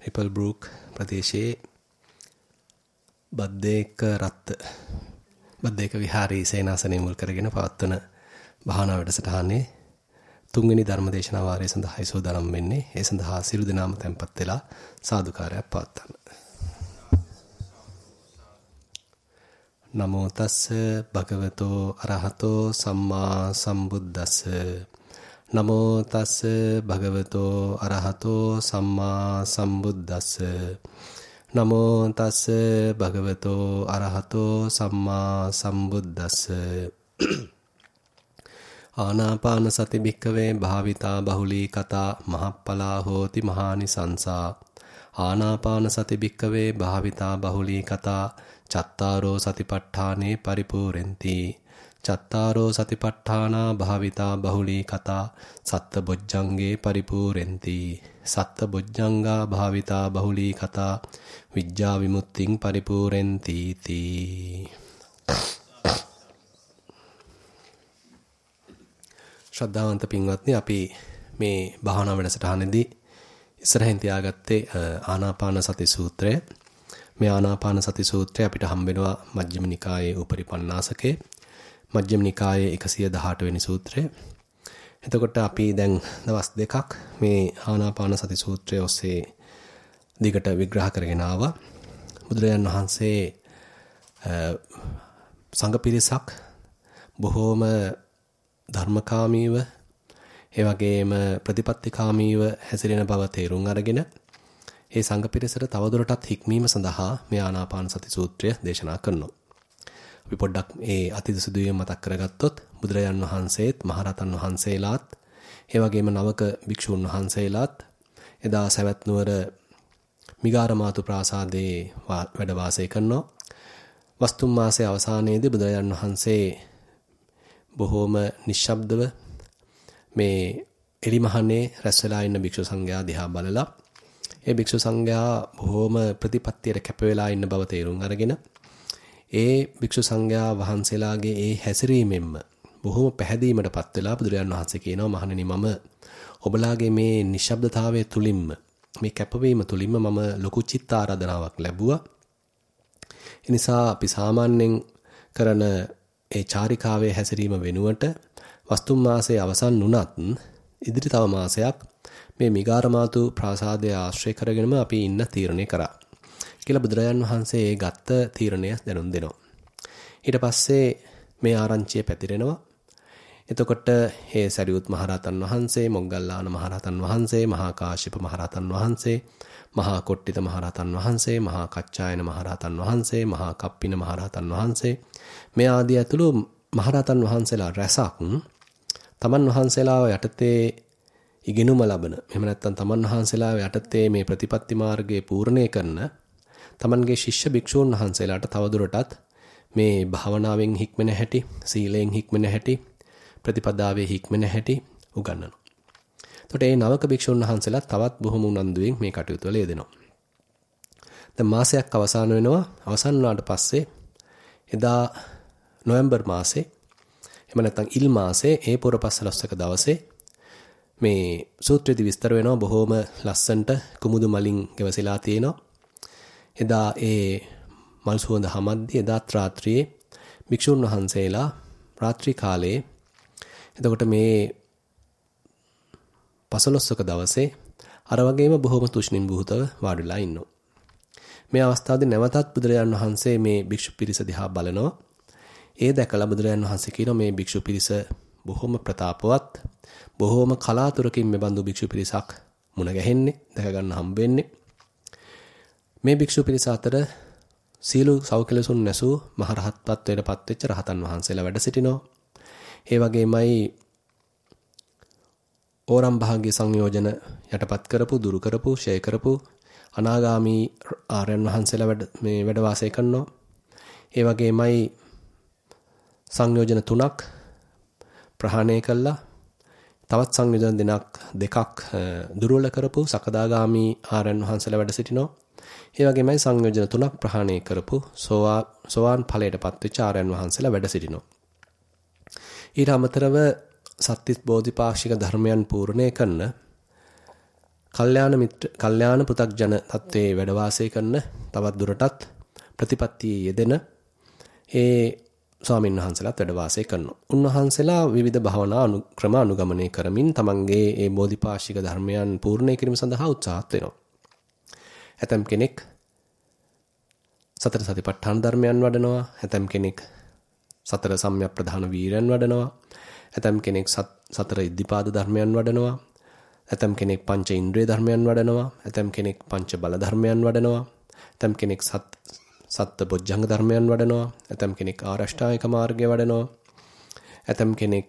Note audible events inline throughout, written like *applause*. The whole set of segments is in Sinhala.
රිපල් බෲක් ප්‍රදේශයේ බද්දේක රත් බද්දේක විහාරී සේනාසනය මුල් කරගෙන පවත්වන භාවනා වැඩසටහනේ තුන්වෙනි ධර්මදේශනා වාරය සඳහායි සෝදානම් වෙන්නේ. ඒ සඳහා සිළු දෙනාම tempත් වෙලා සාදුකාරයක් පවත්වන්න. නමෝ තස්ස භගවතෝ අරහතෝ සම්මා සම්බුද්දස්ස නමෝ තස්ස භගවතෝ අරහතෝ සම්මා සම්බුද්දස්ස. නමෝ තස්ස භගවතෝ අරහතෝ සම්මා සම්බුද්දස්ස. ආනාපාන සති භික්කවේ භාවිතා බහුලී කතා මහප්පලා හෝති මහානිසංසා. ආනාපාන සති භික්කවේ භාවිතා බහුලී කතා චත්තාරෝ සතිපට්ඨානේ පරිපූර්ෙන්ති චත්තාරෝ සතිපට්ඨානා භාවිතා බහුලී කතා සත්ත බොජ්ජංගේ පරිපූර්ෙන්ති සත්ත බොජ්ජංගා භාවිතා බහුලී කතා විඥා විමුක්තිං පරිපූර්ෙන්ති තී ශ්‍රද්ධාවන්ත පින්වත්නි අපි මේ භාවනා වැඩසටහනේදී ඉස්සරහින් තියාගත්තේ ආනාපාන සති සූත්‍රය. මේ ආනාපාන සති සූත්‍රය අපිට හම්බෙනවා මජ්ක්‍ධිම නිකායේ උපරිපන්නාසකේ. මජ්ක්‍ධිම නිකායේ 118 වෙනි සූත්‍රය. එතකොට අපි දැන් දවස් දෙකක් මේ ආනාපාන සති සූත්‍රය ඔස්සේ දිගට විග්‍රහ කරගෙන ආවා. බුදුරජාන් වහන්සේ සංඝ පිරිසක් බොහෝම ධර්මකාමීව ඒ වගේම ප්‍රතිපත්තිකාමීව හැසිරෙන බව තේරුම් අරගෙන ඒ සංඝ පිරිසට තවදුරටත් හික්මීම සඳහා මේ ආනාපාන සති සූත්‍රය දේශනා කරනවා. අපි පොඩ්ඩක් ඒ අතීත සිදුවීම් මතක් කරගත්තොත් බුදුරජාන් වහන්සේත් මහරතන් වහන්සේලාත් ඒ වගේම නවක භික්ෂූන් වහන්සේලාත් එදා සවැත් නුවර මිගාරමාතු ප්‍රාසාදයේ වැඩ වාසය කරනවා. වස්තුම් මාසයේ අවසානයේදී බුදුරජාන් වහන්සේ බොහෝම නිශ්ශබ්දව මේ එලිමහනේ රැස් වෙලා ඉන්න භික්ෂු සංඝයා දිහා බලලා ඒ භික්ෂු සංඝයා බොහෝම ප්‍රතිපත්තියට කැප වෙලා ඉන්න බව තේරුම් අරගෙන ඒ භික්ෂු සංඝයා වහන්සේලාගේ ඒ හැසිරීමෙන්ම බොහෝම පැහැදීමටපත් වෙලා බුදුරජාණන් වහන්සේ කියනවා මහණෙනි මම ඔබලාගේ මේ නිශ්ශබ්දතාවය තුලින්ම මේ කැපවීම තුලින්ම මම ලොකු චිත්ත ආරාධනාවක් ලැබුවා. ඒ නිසා අපි සාමාන්‍යයෙන් කරන ඒ චාරිකාවේ හැසිරීම වෙනුවට වස්තුම් මාසයේ අවසන් වුණත් ඉදිරි තව මාසයක් මේ මිගාරමාතු ප්‍රාසාදය ආශ්‍රය කරගෙනම අපි ඉන්න තීරණය කරා. කියලා බුදුරජාන් වහන්සේ ඒ ගත්ත තීරණය දැනුම් දෙනවා. ඊට පස්සේ මේ ආරංචිය පැතිරෙනවා. එතකොට හේ සරියුත් මහරහතන් වහන්සේ, මොග්ගල්ලාන මහරහතන් වහන්සේ, මහා කාශ්‍යප මහරහතන් වහන්සේ, මහා කොට්ටිත මහරහතන් වහන්සේ, මහා කච්චායන මහරහතන් වහන්සේ, මහා කප්පින මහරහතන් වහන්සේ මේ ආදී ඇතුළු මහරහතන් වහන්සේලා රැසක් තමන් වහන්සේලාව යටතේ ඉගෙනුම ලබන එහෙම නැත්නම් තමන් වහන්සේලාව යටතේ මේ ප්‍රතිපත්ති මාර්ගයේ පූර්ණේ කරන තමන්ගේ ශිෂ්‍ය භික්ෂූන් වහන්සේලාට තවදුරටත් මේ භාවනාවෙන් හික්මෙන හැටි සීලයෙන් හික්මෙන හැටි ප්‍රතිපදාවේ හික්මෙන හැටි උගන්වනවා. එතකොට මේ නවක භික්ෂුන් වහන්සේලා තවත් බොහොම උනන්දුවෙන් මේ කටයුතු වල යෙදෙනවා. දැන් මාසයක් අවසන් වෙනවා. අවසන් වුණාට පස්සේ එදා නොවැම්බර් මාසේ එහෙම නැත්නම් ඉල් මාසේ ඒ පුරපස්සලස්සක දවසේ මේ සූත්‍රයේදී විස්තර වෙනවා බොහොම ලස්සනට කුමුදු මලින් ගෙවසිලා තියෙනවා. එදා ඒ මල් සුවඳ හමද්දී එදා රාත්‍රියේ භික්ෂුන් වහන්සේලා රාත්‍රී කාලයේ එතකොට මේ පසළොස්වක දවසේ අර වගේම බොහොම තුෂ්ණින් බුහතව වාඩිලා ඉන්නවා. මේ අවස්ථාවේ නැවතත් බුදුරජාන් වහන්සේ මේ භික්ෂු පිරිස දිහා බලනවා. ඒ දැකලා බුදුරජාන් වහන්සේ කියනවා මේ භික්ෂු පිරිස බොහොම ප්‍රතාපවත් බොහොම කලාතුරකින් මේ බඳු භික්ෂු පිරිසක් මුණ ගැහෙන්නේ දැක ගන්න හම්බ වෙන්නේ මේ භික්ෂු පිරිස අතර සීල සෞකලසුන් නැසූ මහරහත්පත් වේලපත් වෙච්ච රහතන් වහන්සේලා වැඩ සිටිනවා ඒ වගේමයි ඕරම් භාග්‍ය සංයෝජන යටපත් කරපු දුරු කරපු ෂේ කරපු අනාගාමී ආර්යයන් වහන්සේලා වැඩ මේ වැඩ වාසය කරනවා ඒ වගේමයි සංයෝජන තුනක් ප්‍රහාණය කළා. තවත් සංයෝජන දෙනක් දෙකක් දුර්වල කරපු සකදාගාමි ආරයන් වහන්සේලා වැඩ සිටිනවා. ඒ වගේමයි සංයෝජන තුනක් ප්‍රහාණය කරපු සෝවා සෝවාන් ඵලයටපත් වෙච්ච ආරයන් වහන්සේලා වැඩ සිටිනවා. ඊට අමතරව සත්‍තිස් බෝධිපාක්ෂික ධර්මයන් පූර්ණේ කරන කල්යාණ මිත්‍ර කල්යාණ පෘ탁ජන තත්වයේ වැඩ වාසය කරන තවත් දුරටත් ප්‍රතිපත්තියේ යෙදෙන ඒ ස්වාමීන් වහන්සේලාත් වැඩ වාසය කරනවා. උන්වහන්සේලා විවිධ භාවනා අනුක්‍රම අනුගමනය කරමින් තමන්ගේ ඒ බෝධිපාශික ධර්මයන් පූර්ණ කිරීම සඳහා උත්සාහත් වෙනවා. ඇතම් කෙනෙක් සතර සතිපට්ඨාන ධර්මයන් වඩනවා. ඇතම් කෙනෙක් සතර සම්‍යක් ප්‍රධාන වීරයන් වඩනවා. ඇතම් කෙනෙක් සතර ඉද්ධිපාද ධර්මයන් වඩනවා. ඇතම් කෙනෙක් පංච ඉන්ද්‍රිය ධර්මයන් වඩනවා. ඇතම් කෙනෙක් පංච බල ධර්මයන් වඩනවා. ඇතම් කෙනෙක් සත් සත්ත්ව බොජ්ජංග ධර්මයන් වඩනවා. ඇතම් කෙනෙක් ආරෂ්ඨායක මාර්ගය වඩනවා. ඇතම් කෙනෙක්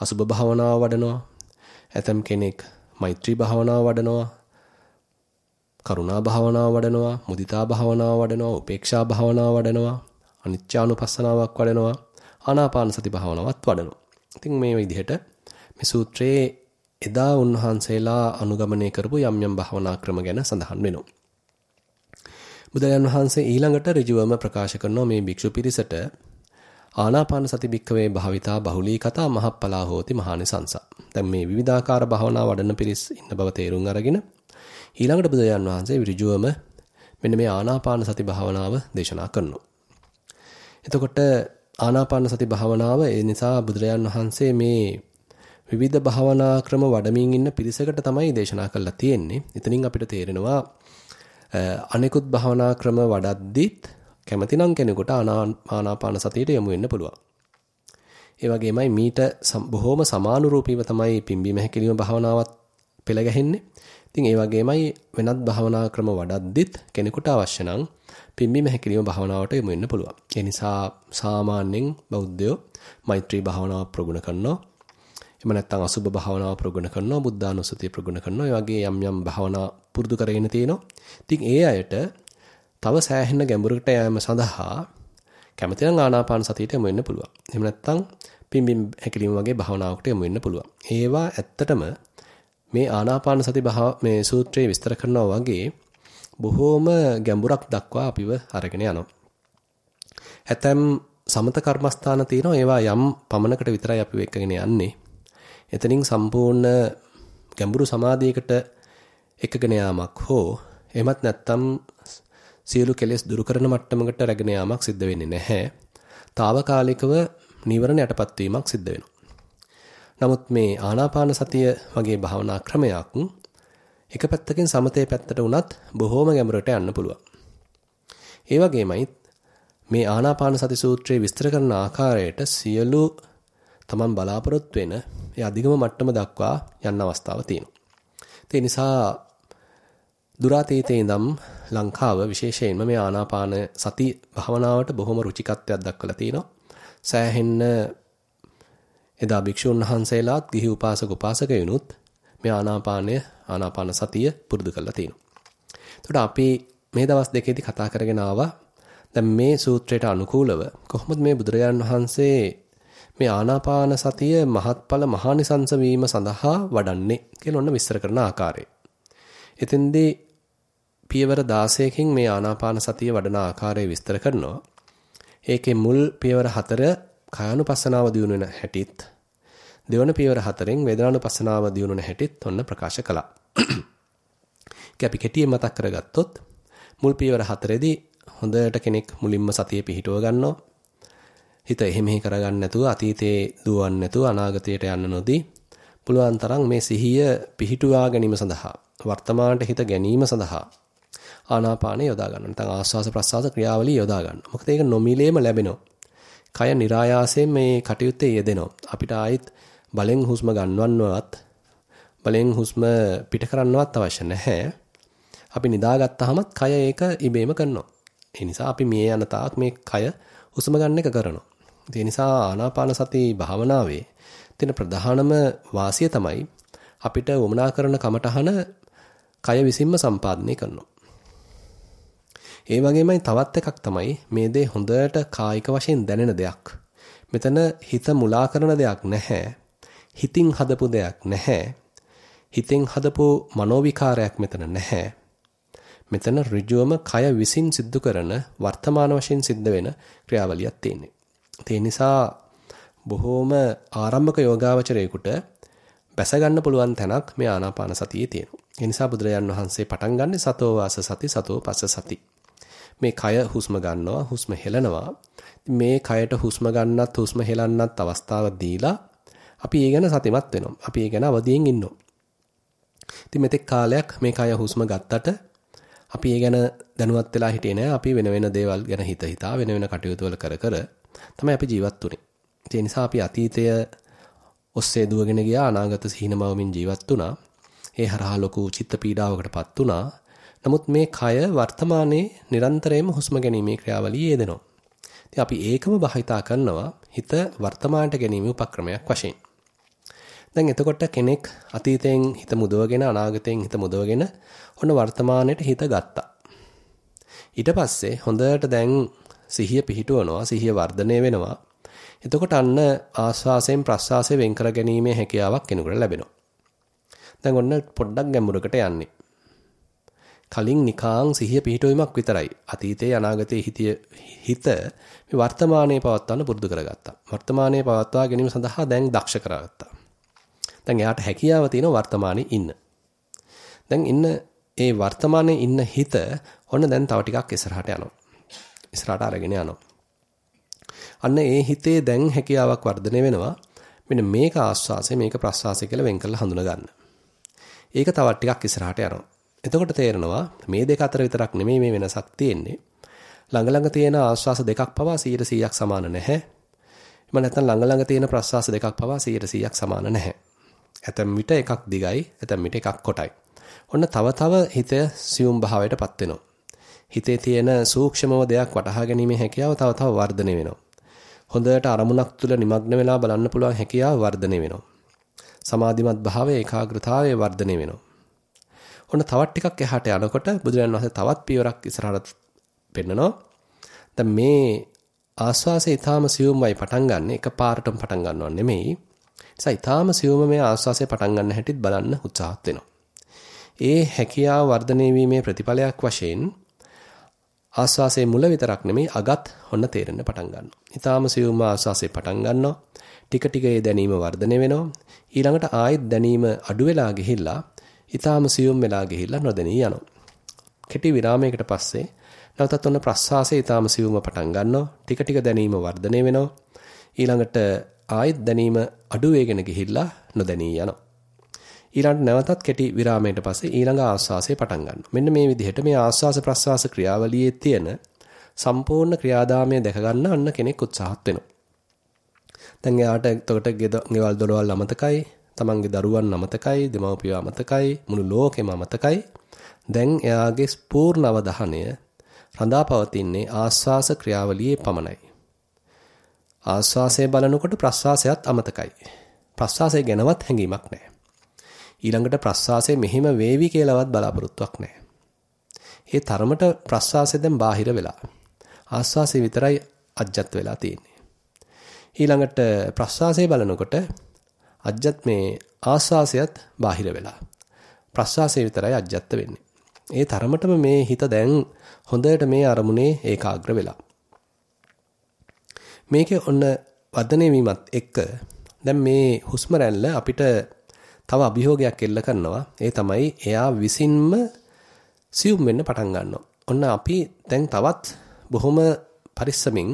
අසුබ භාවනාව වඩනවා. ඇතම් කෙනෙක් මෛත්‍රී භාවනාව වඩනවා. කරුණා භාවනාව වඩනවා. මුදිතා භාවනාව වඩනවා. උපේක්ෂා භාවනාව වඩනවා. අනිත්‍යානුපස්සනාවක් වඩනවා. ආනාපාන සති භාවනාවත් වඩනවා. ඉතින් මේ විදිහට මේ සූත්‍රයේ එදා උන්වහන්සේලා අනුගමනය කරපු යම් යම් භාවනා ක්‍රම ගැන සඳහන් වෙනවා. බුදුරජාන් වහන්සේ ඊළඟට ඍජුවම ප්‍රකාශ කරනවා මේ භික්ෂු පිරිසට ආනාපාන සති භික්කවේ භාවිතා බහුලී කතා මහප්පලා හෝති මහානිසංස. දැන් මේ විවිධාකාර භාවනා වඩන පිරිස් ඉන්න බව තේරුම් අරගෙන ඊළඟට බුදුරජාන් වහන්සේ ඍජුවම මෙන්න මේ ආනාපාන සති භාවනාව දේශනා කරනවා. එතකොට ආනාපාන සති භාවනාව ඒ නිසා බුදුරජාන් වහන්සේ මේ විවිධ භාවනා ක්‍රම වඩමින් ඉන්න පිරිසකට තමයි දේශනා කරලා තියෙන්නේ. එතනින් අපිට තේරෙනවා අනෙකුත් භාවනා ක්‍රම වඩද්දිත් කැමතිනම් කෙනෙකුට ආනාපාන සතියට යොමු වෙන්න පුළුවන්. ඒ වගේමයි මීට බොහොම සමානුරූපීව තමයි පිම්බීම හැකිලිම භාවනාවත් පෙළ ගැහෙන්නේ. ඉතින් ඒ වගේමයි වෙනත් භාවනා ක්‍රම වඩද්දිත් කෙනෙකුට අවශ්‍ය නම් පිම්බීම හැකිලිම භාවනාවට යොමු වෙන්න පුළුවන්. ඒ නිසා සාමාන්‍යයෙන් බෞද්ධයෝ මෛත්‍රී භාවනාව ප්‍රගුණ කරනවා. එහෙම නැත්නම් අසුබ භාවනාව ප්‍රගුණ කරනවා, බුද්ධානුස්සතිය ප්‍රගුණ කරනවා. ඒ වගේ යම් යම් භාවනා පුරුදු කරගෙන තියෙනවා. ඉතින් ඒ අයට තව සෑහෙන ගැඹුරකට යෑම සඳහා කැමති නම් ආනාපාන සතියට යමු වෙන්න පුළුවන්. එහෙම නැත්නම් පිම්බිම් හැකිලිම වගේ භාවනාවකට යමු වෙන්න පුළුවන්. ඒවා ඇත්තටම මේ ආනාපාන සති භාව මේ සූත්‍රයේ විස්තර කරනවා වගේ බොහෝම ගැඹුරක් දක්වා අපිව අරගෙන යනවා. ඇතැම් සමත කර්මස්ථාන තියෙනවා ඒවා යම් පමණකට විතරයි අපි එක්කගෙන යන්නේ. එතනින් සම්පූර්ණ ගැඹුරු සමාධියකට එකගෙන යාමක් හෝ එහෙමත් නැත්නම් සියලු කෙලෙස් දුරු කරන මට්ටමකට රැගෙන යාමක් සිද්ධ වෙන්නේ නැහැ. తాවකාලිකව නීවරණ යටපත් වීමක් සිද්ධ වෙනවා. නමුත් මේ ආනාපාන සතිය වගේ භාවනා ක්‍රමයක් එක පැත්තකින් සමතේ පැත්තට උනත් බොහෝම ගැඹුරට යන්න පුළුවන්. ඒ වගේමයි මේ ආනාපාන සති සූත්‍රයේ විස්තර කරන ආකාරයට සියලු තමන් බලාපොරොත්තු වෙන ඒ අධිගම මට්ටම දක්වා යන්න අවස්ථාවක් තියෙනවා. ඒ නිසා දුරාතීතේ ඉඳන් ලංකාව විශේෂයෙන්ම මේ ආනාපාන සති භාවනාවට බොහොම රුචිකත්වයක් දක්වලා තිනවා. සෑහෙන්න එදා භික්ෂුන් වහන්සේලාත් ගිහි උපාසක උපාසකයනුත් මේ ආනාපානය ආනාපාන සතිය පුරුදු කරලා තිනවා. එතකොට අපි මේ දවස් දෙකේදී කතා කරගෙන ආවා දැන් මේ සූත්‍රයට අනුකූලව කොහොමද මේ බුදුරජාන් වහන්සේ මේ ආනාපාන සතිය මහත්ඵල මහානිසංස වීම සඳහා වඩන්නේ කියලා ඔන්න විස්තර කරන ආකාරය. එතෙන්දී පියවර 16කින් මේ ආනාපාන සතිය වඩන ආකාරය විස්තර කරනවා. ඒකේ මුල් පියවර 4 කායानुපස්සනාව දියුණු වෙන හැටිත් දෙවන පියවර 4න් වේදනානුපස්සනාව දියුණු වෙන හැටිත් ඔන්න ප්‍රකාශ කළා. *clears throat* ඒක අපි කෙටියෙන් මතක් කරගත්තොත් මුල් පියවර 4ේදී හොඳට කෙනෙක් මුලින්ම සතිය පිහිටුව ගන්නවා. හිත එහෙ මෙහෙ කරගන්න නැතුව අතීතේ දුවන්නේ නැතුව අනාගතයට යන්න නොදී පුළුවන් තරම් මේ සිහිය පිහිටුවා ගැනීම සඳහා වර්තමානට හිත ගැනීම සඳහා ආනාපානය යොදා ගන්න. නැත්නම් ආස්වාස ප්‍රස්වාස ක්‍රියාවලිය යොදා ගන්න. මොකද ඒක නොමිලේම ලැබෙනවා. කය નિરાයාසයෙන් මේ කටයුත්තේ යෙදෙනවා. අපිට ආයිත් බලෙන් හුස්ම ගන්නවන්නවත් බලෙන් හුස්ම පිට කරන්නවත් අවශ්‍ය නැහැ. අපි නිදාගත්තාමත් කය ඒක ඉබේම කරනවා. ඒ නිසා අපි මේ යන තාක් මේ කය හුස්ම ගන්න එක කරනවා. ඒ නිසා ආනාපාන සති භාවනාවේ තියෙන ප්‍රධානම වාසිය තමයි අපිට වමනා කරන කමටහන කය විසින්ම සම්පාදනය කරනවා. ඒ වගේමයි තවත් එකක් තමයි මේ දේ හොඳට කායික වශයෙන් දැනෙන දෙයක්. මෙතන හිත මුලා කරන දෙයක් නැහැ. හිතින් හදපු දෙයක් නැහැ. හිතෙන් හදපු මනෝවිකාරයක් මෙතන නැහැ. මෙතන ඍජුවම කය විසින් සිද්ධ කරන වර්තමාන වශයෙන් සිද්ධ වෙන ක්‍රියාවලියක් තියෙන්නේ. ඒ නිසා බොහෝම ආරම්භක යෝගාවචරයෙකුට බැස ගන්න පුළුවන් තැනක් මේ ආනාපාන සතියේ තියෙනවා. ඒ නිසා බුදුරජාන් වහන්සේ පටන් ගන්නෙ සතෝ වාස සති සතෝ පස්ස සති. මේ කය හුස්ම ගන්නවා හුස්ම හෙලනවා. මේ කයට හුස්ම ගන්නත් හුස්ම හෙලන්නත් අවස්ථාව දීලා අපි ඒ ගැන සතිමත් වෙනවා. අපි ඒ ගැන අවදියෙන් ඉන්නවා. ඉතින් මෙතෙක් කාලයක් මේ කය හුස්ම ගත්තට අපි ඒ ගැන දැනුවත් වෙලා හිටියේ නෑ. අපි වෙන වෙන දේවල් ගැන හිත හිතා වෙන වෙන කටයුතු වල කර කර තමයි අපි ජීවත් වුනේ. ඒ නිසා අපි අතීතය ඔස්සේ දුවගෙන ගියා අනාගත සිහිනමවමින් ජීවත් වුණා. ඒ හරහා ලොකු චිත්ත පීඩාවකටපත් වුණා. නමුත් මේ කය වර්තමානයේ නිරන්තරයෙන්ම හුස්ම ගැනීමේ ක්‍රියාවලිය යෙදෙනවා. ඉතින් අපි ඒකම භාවිතා කරනවා හිත වර්තමානට ගැනීම උපක්‍රමයක් වශයෙන්. දැන් එතකොට කෙනෙක් අතීතයෙන් හිත මුදවගෙන අනාගතයෙන් හිත මුදවගෙන ඔන්න වර්තමානයට හිත ගත්තා. ඊට පස්සේ හොඳට දැන් සිහිය පිහිටවනවා සිහිය වර්ධනය වෙනවා. එතකොට අන්න ආස්වාසයෙන් ප්‍රස්වාසයෙන් වෙන් කර ගැනීමේ හැකියාවක් කෙනෙකුට ලැබෙනවා. දැන් ඔන්න පොඩ්ඩක් ගැඹුරකට යන්නේ. කලින් නිකාං සිහිය පිහිටවීමක් විතරයි. අතීතයේ අනාගතයේ හිතිය හිත මේ වර්තමානයේ පවත්වන්න පුරුදු කරගත්තා. වර්තමානයේ පවත්වා ගැනීම සඳහා දැන් දක්ෂ කරගත්තා. දැන් එයාට හැකියාව තියෙන වර්තමානයේ ඉන්න. දැන් ඉන්න ඒ වර්තමානයේ ඉන්න හිත ඔන්න දැන් තව ටිකක් ඉස්සරහට යනවා. ඉස්සරහට අරගෙන යනවා. අන්න ඒ හිතේ දැන් හැකියාවක් වර්ධනය වෙනවා. මෙන්න මේක ආස්වාසය මේක ප්‍රස්වාසය කියලා වෙන් කරලා හඳුනා ගන්න. ඒක තවත් ටිකක් ඉස්සරහට යනවා. එතකොට තේරෙනවා මේ දෙක අතර විතරක් නෙමෙයි මේ වෙනසක් තියෙන්නේ. ළඟ ළඟ තියෙන ආස්වාස දෙකක් පවා 100%ක් සමාන නැහැ. එම නැත්නම් ළඟ ළඟ තියෙන ප්‍රස්වාස දෙකක් පවා 100%ක් සමාන නැහැ. ඇතැම් විට එකක් දිගයි, ඇතැම් විට එකක් කොටයි. ඔන්න තව තව හිත සියුම් භාවයටපත් වෙනවා. හිතේ තියෙන සූක්ෂමව දෙයක් වටහා ගැනීමේ හැකියාව තව තව වර්ධනය වෙනවා. හොඳට අරමුණක් තුල নিমগ্ন වෙලා බලන්න පුළුවන් හැකියාව වර්ධනය වෙනවා. සමාධිමත් භාවය ඒකාග්‍රතාවය වර්ධනය වෙනවා. ඔන්න තවත් ටිකක් එහාට යනකොට බුදුරජාණන් වහන්සේ තවත් පියවරක් ඉස්සරහට පෙන්නනවා. දැන් මේ ආස්වාසේ ඊටාම සියුම්වයි පටන් ගන්න එක පාරටම පටන් ගන්නව නෙමෙයි. නිසා ඊටාම සියුම මේ ආස්වාසේ පටන් ගන්න හැටිත් බලන්න උත්සාහත් වෙනවා. ඒ හැකියාව වර්ධනය වීමේ ප්‍රතිඵලයක් වශයෙන් ආස්වාසේ මුල විතරක් නෙමෙයි අගත් හොන්න තේරෙන්න පටන් ගන්නවා. ඊටාම සියුම් ආස්වාසේ පටන් ගන්නවා. ටික ටික ඒ දැනීම වර්ධනය වෙනවා. ඊළඟට ආයෙත් දැනීම අඩු වෙලා ගිහිල්ලා ඊටාම සියුම් වෙලා ගිහිල්ලා නොදැනී යනවා. කෙටි විරාමයකට පස්සේ නැවතත් ඔන්න ප්‍රස්වාසයේ ඊටාම සියුම්ව පටන් ගන්නවා. ටික ටික දැනීම වර්ධනය වෙනවා. ඊළඟට ආයෙත් දැනීම අඩු වෙගෙන ගිහිල්ලා නොදැනී යනවා. ඊළඟට නැවතත් කෙටි විරාමයකට පස්සේ ඊළඟ ආස්වාසය පටන් ගන්නවා. මෙන්න මේ විදිහට මේ ආස්වාස ප්‍රස්වාස ක්‍රියාවලියේ තියෙන සම්පූර්ණ ක්‍රියාදාමය දැක ගන්න අන්න කෙනෙක් උත්සාහත් වෙනවා. දැන් එයාට එතකොට ගෙවල් දොරවල් අමතකයි, තමන්ගේ දරුවන් අමතකයි, දෙමව්පියෝ අමතකයි, මුළු ලෝකෙම අමතකයි. දැන් එයාගේ පූර්ණ අවධානය රඳාපවතින්නේ ආස්වාස ක්‍රියාවලියේ පමණයි. ආස්වාසය බලනකොට ප්‍රස්වාසයත් අමතකයි. ප්‍රස්වාසය ගැනවත් හැඟීමක් නැහැ. ඊළඟට ප්‍රස්වාසය මෙහෙම වේවි කියලාවත් බලාපොරොත්තුවක් නැහැ. ඒ තරමට ප්‍රස්වාසය දැන් බාහිර වෙලා. ආස්වාසය විතරයි අජ්ජත් වෙලා තියෙන්නේ. ඊළඟට ප්‍රස්වාසය බලනකොට අජ්ජත් මේ ආස්වාසයත් බාහිර වෙලා. ප්‍රස්වාසය විතරයි අජ්ජත් වෙන්නේ. ඒ තරමටම මේ හිත දැන් හොඳට මේ අරමුණේ ඒකාග්‍ර වෙලා. මේකේ ඔන්න වර්ධනය වීමත් එක්ක දැන් මේ හුස්ම රැල්ල අපිට තව අභියෝගයක් එල්ල කරනවා. ඒ තමයි එයා විසින්ම සියුම් වෙන්න පටන් ගන්නවා. ඔන්න අපි දැන් තවත් බොහොම පරිස්සමින්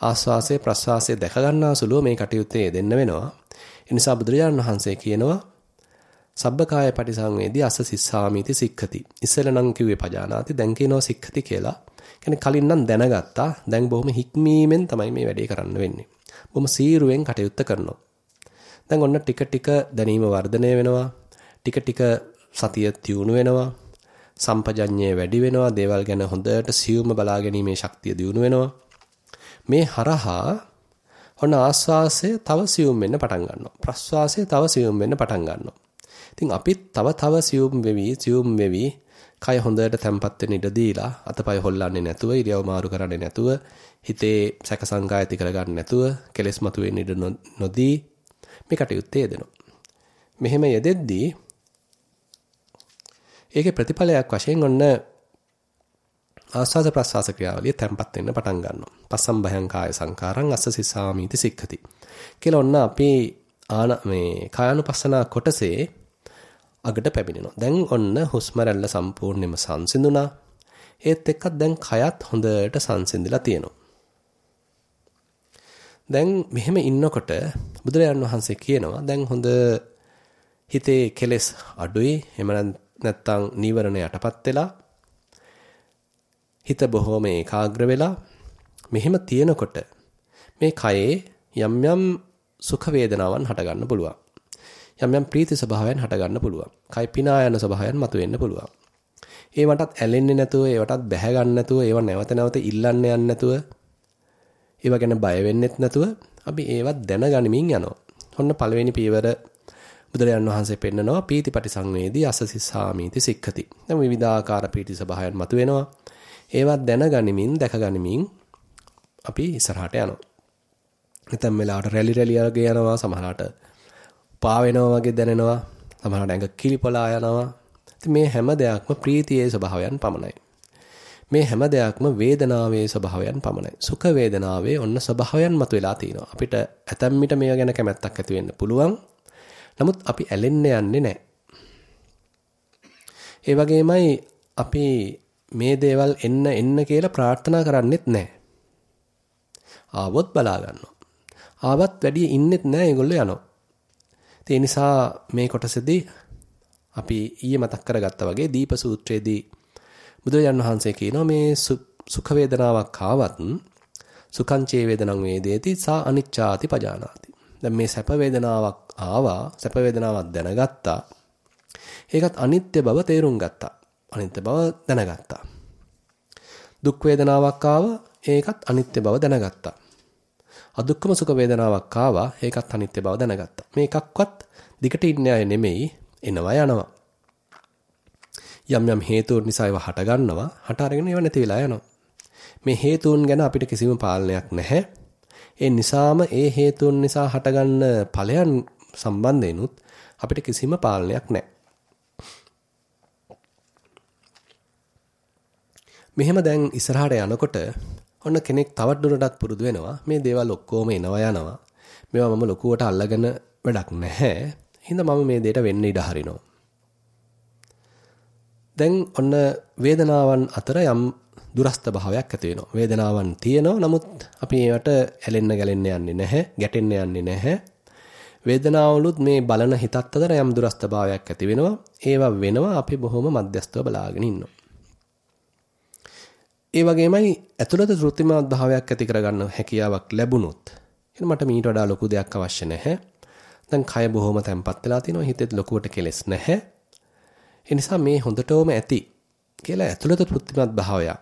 ආස්වාසය ප්‍රස්වාසය දැක ගන්නා සුළුව මේ කටයුත්තේ දෙන්න වෙනවා. ඒ නිසා බුදුරජාණන් වහන්සේ කියනවා සබ්බකාය පටිසංවේදී අස සිස්සාමීති සික්ඛති. ඉස්සෙල්ලා නම් කිව්වේ පජානාති දැන් කියනවා සික්ඛති කියලා. කියන්නේ කලින් නම් දැනගත්තා. දැන් බොහොම හික්මීමෙන් තමයි මේ වැඩේ කරන්න වෙන්නේ. බොහොම සීරුවෙන් කටයුත්ත කරනවා. දැන් ඔන්න ටික ටික දැනීම වර්ධනය වෙනවා. ටික ටික සතිය තියුණු වෙනවා. සම්පජඤ්ඤය වැඩි වෙනවා. දේවල් ගැන හොඳට සියුම්ව බලා ගැනීමේ ශක්තිය දියුණු වෙනවා. මේ හරහා ඔන්න ආස්වාසය තව සියුම් වෙන්න පටන් ගන්නවා. ප්‍රස්වාසය තව සියුම් වෙන්න පටන් ගන්නවා. ඉතින් අපිත් තව තව සියුම් වෙවි සියුම් වෙවි කය හොඳට තැම්පත් වෙන්න ඉඩ දීලා අතපය හොල්ලන්නේ නැතුව ඉරියව් මාරු කරන්නේ නැතුව හිතේ සැක සංකා ඇති කරගන්න නැතුව කෙලෙස් මතුවෙන්න ඉඩ නොදී මේ කටයුත්තේ යෙදෙනවා. මෙහෙම යෙදෙද්දී ඒකේ ප්‍රතිඵලයක් වශයෙන් ඔන්න ආස්වාද ප්‍රසආස ක්‍රියාවලිය තැම්පත් වෙන්න පටන් ගන්නවා. පස්සම් භයං කාය සංකාරං අස්ස සිස්සාමීති සික්ඛති. කියලා ඔන්න අපි ආන මේ කායानुපස්සනා කොටසේ අගට පැමිණෙනවා. දැන් ඔන්න හුස්ම රැල්ල සම්පූර්ණයෙන්ම සංසිඳුණා. ඒත් එක්කත් දැන් කයත් හොඳට සංසිඳිලා තියෙනවා. දැන් මෙහෙම ඉන්නකොට බුදුරජාන් වහන්සේ කියනවා දැන් හොඳ හිතේ කෙලෙස් අඩුයි. එහෙම නැත්නම් නීවරණ යටපත් වෙලා හිත බොහොම ඒකාග්‍ර වෙලා මෙහෙම තියෙනකොට මේ කයේ යම් යම් සුඛ වේදනාවන් හටගන්න පුළුවන්. යම් යම් ප්‍රීති ස්වභාවයන් හටගන්න පුළුවන්. කයි පිනා යන ස්වභාවයන් මතුවෙන්න පුළුවන්. ඒවටත් ඇලෙන්නේ නැතුව, ඒවටත් බැහැ ගන්න නැතුව, ඒව නැවත නැවත ඉල්ලන්න යන්නේ නැතුව, ඒව ගැන බය වෙන්නෙත් නැතුව අපි ඒවත් දැනගනිමින් යනවා. ඔන්න පළවෙනි පියවර බුදුරජාන් වහන්සේ පෙන්නනවා පීතිපටි සංවේදී අසසිස්සාමීති සික්ඛති. දැන් විවිධාකාර පීති ස්වභාවයන් මතුවෙනවා. ඒවත් දැනගනිමින් දැකගනිමින් අපි ඉස්සරහට යනවා. නැත්නම් වෙලාවට රැලි රැලි වගේ යනවා සමහරකට පා වෙනවා වගේ දැනෙනවා සමහරකට ඇඟ කිලිපලා යනවා. ඉතින් මේ හැම දෙයක්ම ප්‍රීතියේ ස්වභාවයන් පමණයි. මේ හැම දෙයක්ම වේදනාවේ ස්වභාවයන් පමණයි. සුඛ වේදනාවේ ඔන්න ස්වභාවයන් මතුවලා තිනවා. අපිට ඇතැම් විට මේවා ගැන කැමැත්තක් ඇති වෙන්න පුළුවන්. නමුත් අපි ඇලෙන්න යන්නේ නැහැ. ඒ වගේමයි අපි මේ දේවල් එන්න එන්න කියලා ප්‍රාර්ථනා කරන්නෙත් නැහැ. ආවොත් බලා ගන්නවා. ආවත් වැඩි ඉන්නෙත් නැහැ ඒගොල්ලෝ යනවා. ඒ නිසා මේ කොටසේදී අපි ඊයේ මතක් කරගත්තා වගේ දීප සූත්‍රයේදී බුදුරජාන් වහන්සේ කියනවා මේ සුඛ වේදනාවක් ආවත් සුඛං චේ වේදනං වේදේති සා අනිච්ඡාති පජානාති. දැන් මේ සැප වේදනාවක් ආවා සැප වේදනාවක් දැනගත්තා. ඒකත් අනිත්‍ය බව තේරුම් ගත්තා. අනිත්‍ය බව දැනගත්තා. දුක් වේදනාවක් ආවා ඒකත් අනිත්‍ය බව දැනගත්තා. අදුක්කම සුඛ වේදනාවක් ආවා ඒකත් අනිත්‍ය බව දැනගත්තා. මේ එකක්වත් දිගට ඉන්නේ අය නෙමෙයි එනවා යනවා. යම් යම් හේතුන් නිසා ඒවා හට ගන්නවා හට අරගෙන ඒවා නැති වෙලා යනවා. මේ හේතුන් ගැන අපිට කිසිම පාලනයක් නැහැ. ඒ නිසාම ඒ හේතුන් නිසා හටගන්න ඵලයන් සම්බන්ධයෙන්ුත් අපිට කිසිම පාලනයක් නැහැ. මෙහෙම දැන් ඉස්සරහට යනකොට ඔන්න කෙනෙක් තවත් දුරටත් පුරුදු වෙනවා. මේ දේවල් ඔක්කොම එනවා යනවා. මේවා මම ලොකුවට අල්ලගෙන වැඩක් නැහැ. හින්දා මම මේ දෙයට වෙන්න ඉඩ හරිනවා. දැන් ඔන්න වේදනාවන් අතර යම් දුරස්ත භාවයක් ඇති වෙනවා. වේදනාවන් තියෙනවා. නමුත් අපි ඒවට ඇලෙන්න ගැලෙන්න යන්නේ නැහැ. ගැටෙන්න යන්නේ නැහැ. වේදනාවලුත් මේ බලන හිතත් අතර යම් දුරස්ත භාවයක් ඇති වෙනවා. ඒවා වෙනවා අපි බොහොම මධ්‍යස්තව බලාගෙන ඉන්නවා. ඒ වගේමයි ඇතුළත තෘප්තිමත් භාවයක් ඇති කරගන්න හැකියාවක් ලැබුණොත් එහෙනම් මට මීට වඩා ලොකු දෙයක් අවශ්‍ය නැහැ. දැන් කය බොහොම තැම්පත් වෙලා තිනවා. හිතෙත් ලොකුවට කෙලස් නැහැ. ඒ නිසා මේ හොඳටම ඇති කියලා ඇතුළත තෘප්තිමත් භාවයක්.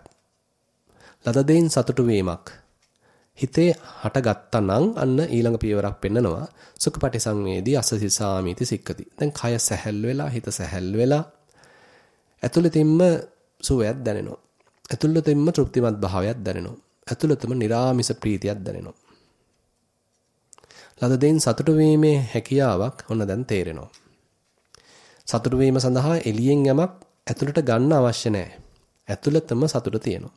ලද දෙයින් සතුටු වීමක්. හිතේ හටගත්තා නම් අන්න ඊළඟ පියවරක් පෙන්නනවා. සුඛපටි සංවේදී අසසිසාමිති සික්කති. දැන් කය සැහැල් වෙලා හිත සැහැල් වෙලා ඇතුළතින්ම සුවයක් දැනෙනවා. ඇතුළතින්ම තෘප්තිමත් භාවයක් දැනෙනවා. ඇතුළතම निराமிස ප්‍රීතියක් දැනෙනවා. ලද දෙයින් සතුට වීමේ හැකියාවක් ඔන්න දැන් තේරෙනවා. සතුට වීම සඳහා එළියෙන් යමක් ඇතුළට ගන්න අවශ්‍ය නැහැ. ඇතුළතම සතුට තියෙනවා.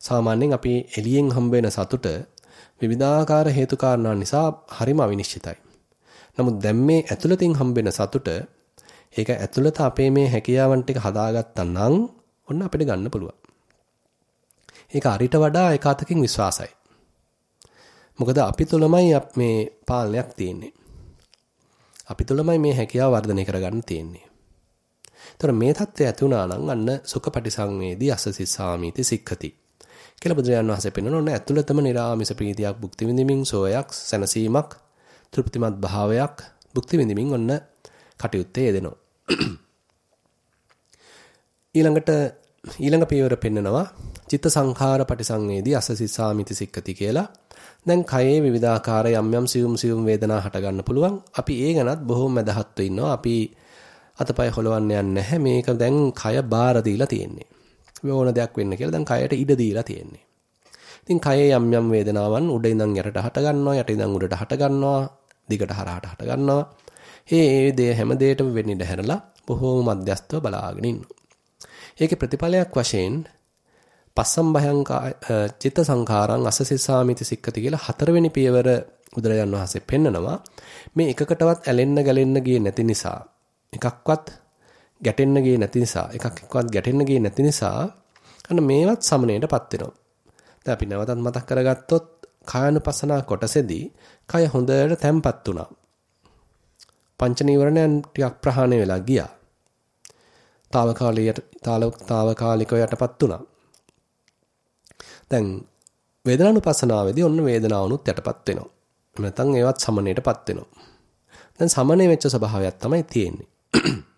සාමාන්‍යයෙන් අපි එළියෙන් හම්බ වෙන සතුට විවිධාකාර හේතු කාරණා නිසා හරිම අවිනිශ්චිතයි. නමුත් දැන් මේ ඇතුළතින් හම්බ වෙන සතුට ඒක ඇතුළත අපේ මේ හැකියාවන් ටික හදාගත්තා නම් ඔන්න අපිට ගන්න පුළුවන්. ඒක අරිට වඩා ඒකාතකින් විශ්වාසයි. මොකද අපි තුලමයි මේ පාලනයක් තියෙන්නේ. අපි තුලමයි මේ හැකියාව වර්ධනය කරගන්න තියෙන්නේ. ඒතර මේ தත්ත්වය ඇති වුණා නම් අන්න සුඛපටිසංවේදී අසසිස්සාමීති සික්ඛති. කියලා බුදුරජාණන් වහන්සේ පෙන්වන ඕන ඇතුළතම නිරාමිස ප්‍රීතියක් භුක්ති විඳින්මින් සෝයක් සැනසීමක් තෘප්තිමත් භාවයක් භුක්ති විඳින්මින් ඔන්න කටයුත්තේ යෙදෙනවා. ඊළඟට ඊළඟ පියවර පෙන්නනවා චිත්ත සංඛාර පටිසංවේදී අසසිස්සාමිති සික්ඛති කියලා. දැන් කයේ විවිධාකාර යම් යම් සියුම් සියුම් වේදනා හට ගන්න පුළුවන්. අපි ඒ ගැනත් බොහොම මදහත්ව ඉන්නවා. අපි අතපය හොලවන්න යන්නේ නැහැ. මේක දැන් කය බාර දීලා තියෙන්නේ. ඕන දෙයක් වෙන්න කියලා දැන් කයට ඉඩ දීලා තියෙන්නේ. ඉතින් කයේ යම් යම් වේදනාවන් උඩ ඉඳන් යටට හට ගන්නවා, යට ඉඳන් උඩට හට ගන්නවා, දිගට හරහට හට ගන්නවා. මේ මේ දේ හැම දෙයකම වෙන්න ඉඩ හැරලා බොහොම මධ්‍යස්තව බලාගෙන ඉන්නවා. ඒකේ ප්‍රතිඵලයක් වශයෙන් පස්සම් භයං චිත්ත සංඛාරං අසසිසාමිති සික්කති කියලා හතරවෙනි පියවර බුදුරජාන් වහන්සේ පෙන්නනවා මේ එකකටවත් ඇලෙන්න ගැලෙන්න ගියේ නැති නිසා එකක්වත් ගැටෙන්න ගියේ නැති නිසා එකක් එක්කවත් ගැටෙන්න ගියේ නැති නිසා අන්න මේවත් සමණයටපත් වෙනවා. දැන් අපි නැවතත් මතක් කරගත්තොත් කායानुපසනා කොටසේදී කය හොඳට තැම්පත් වුණා. පංච නීවරණයන් ටිකක් ප්‍රහාණය වෙලා ගියා. తాවකාලියට తాවකාලිකව යටපත් වුණා. දැන් වේදනානුපස්සනාවේදී ඔන්න වේදනාවනුත් යටපත් වෙනවා. එහෙම නැත්නම් ඒවත් සමනයටපත් වෙනවා. දැන් සමනය වෙච්ච ස්වභාවයක් තමයි තියෙන්නේ. *clears throat*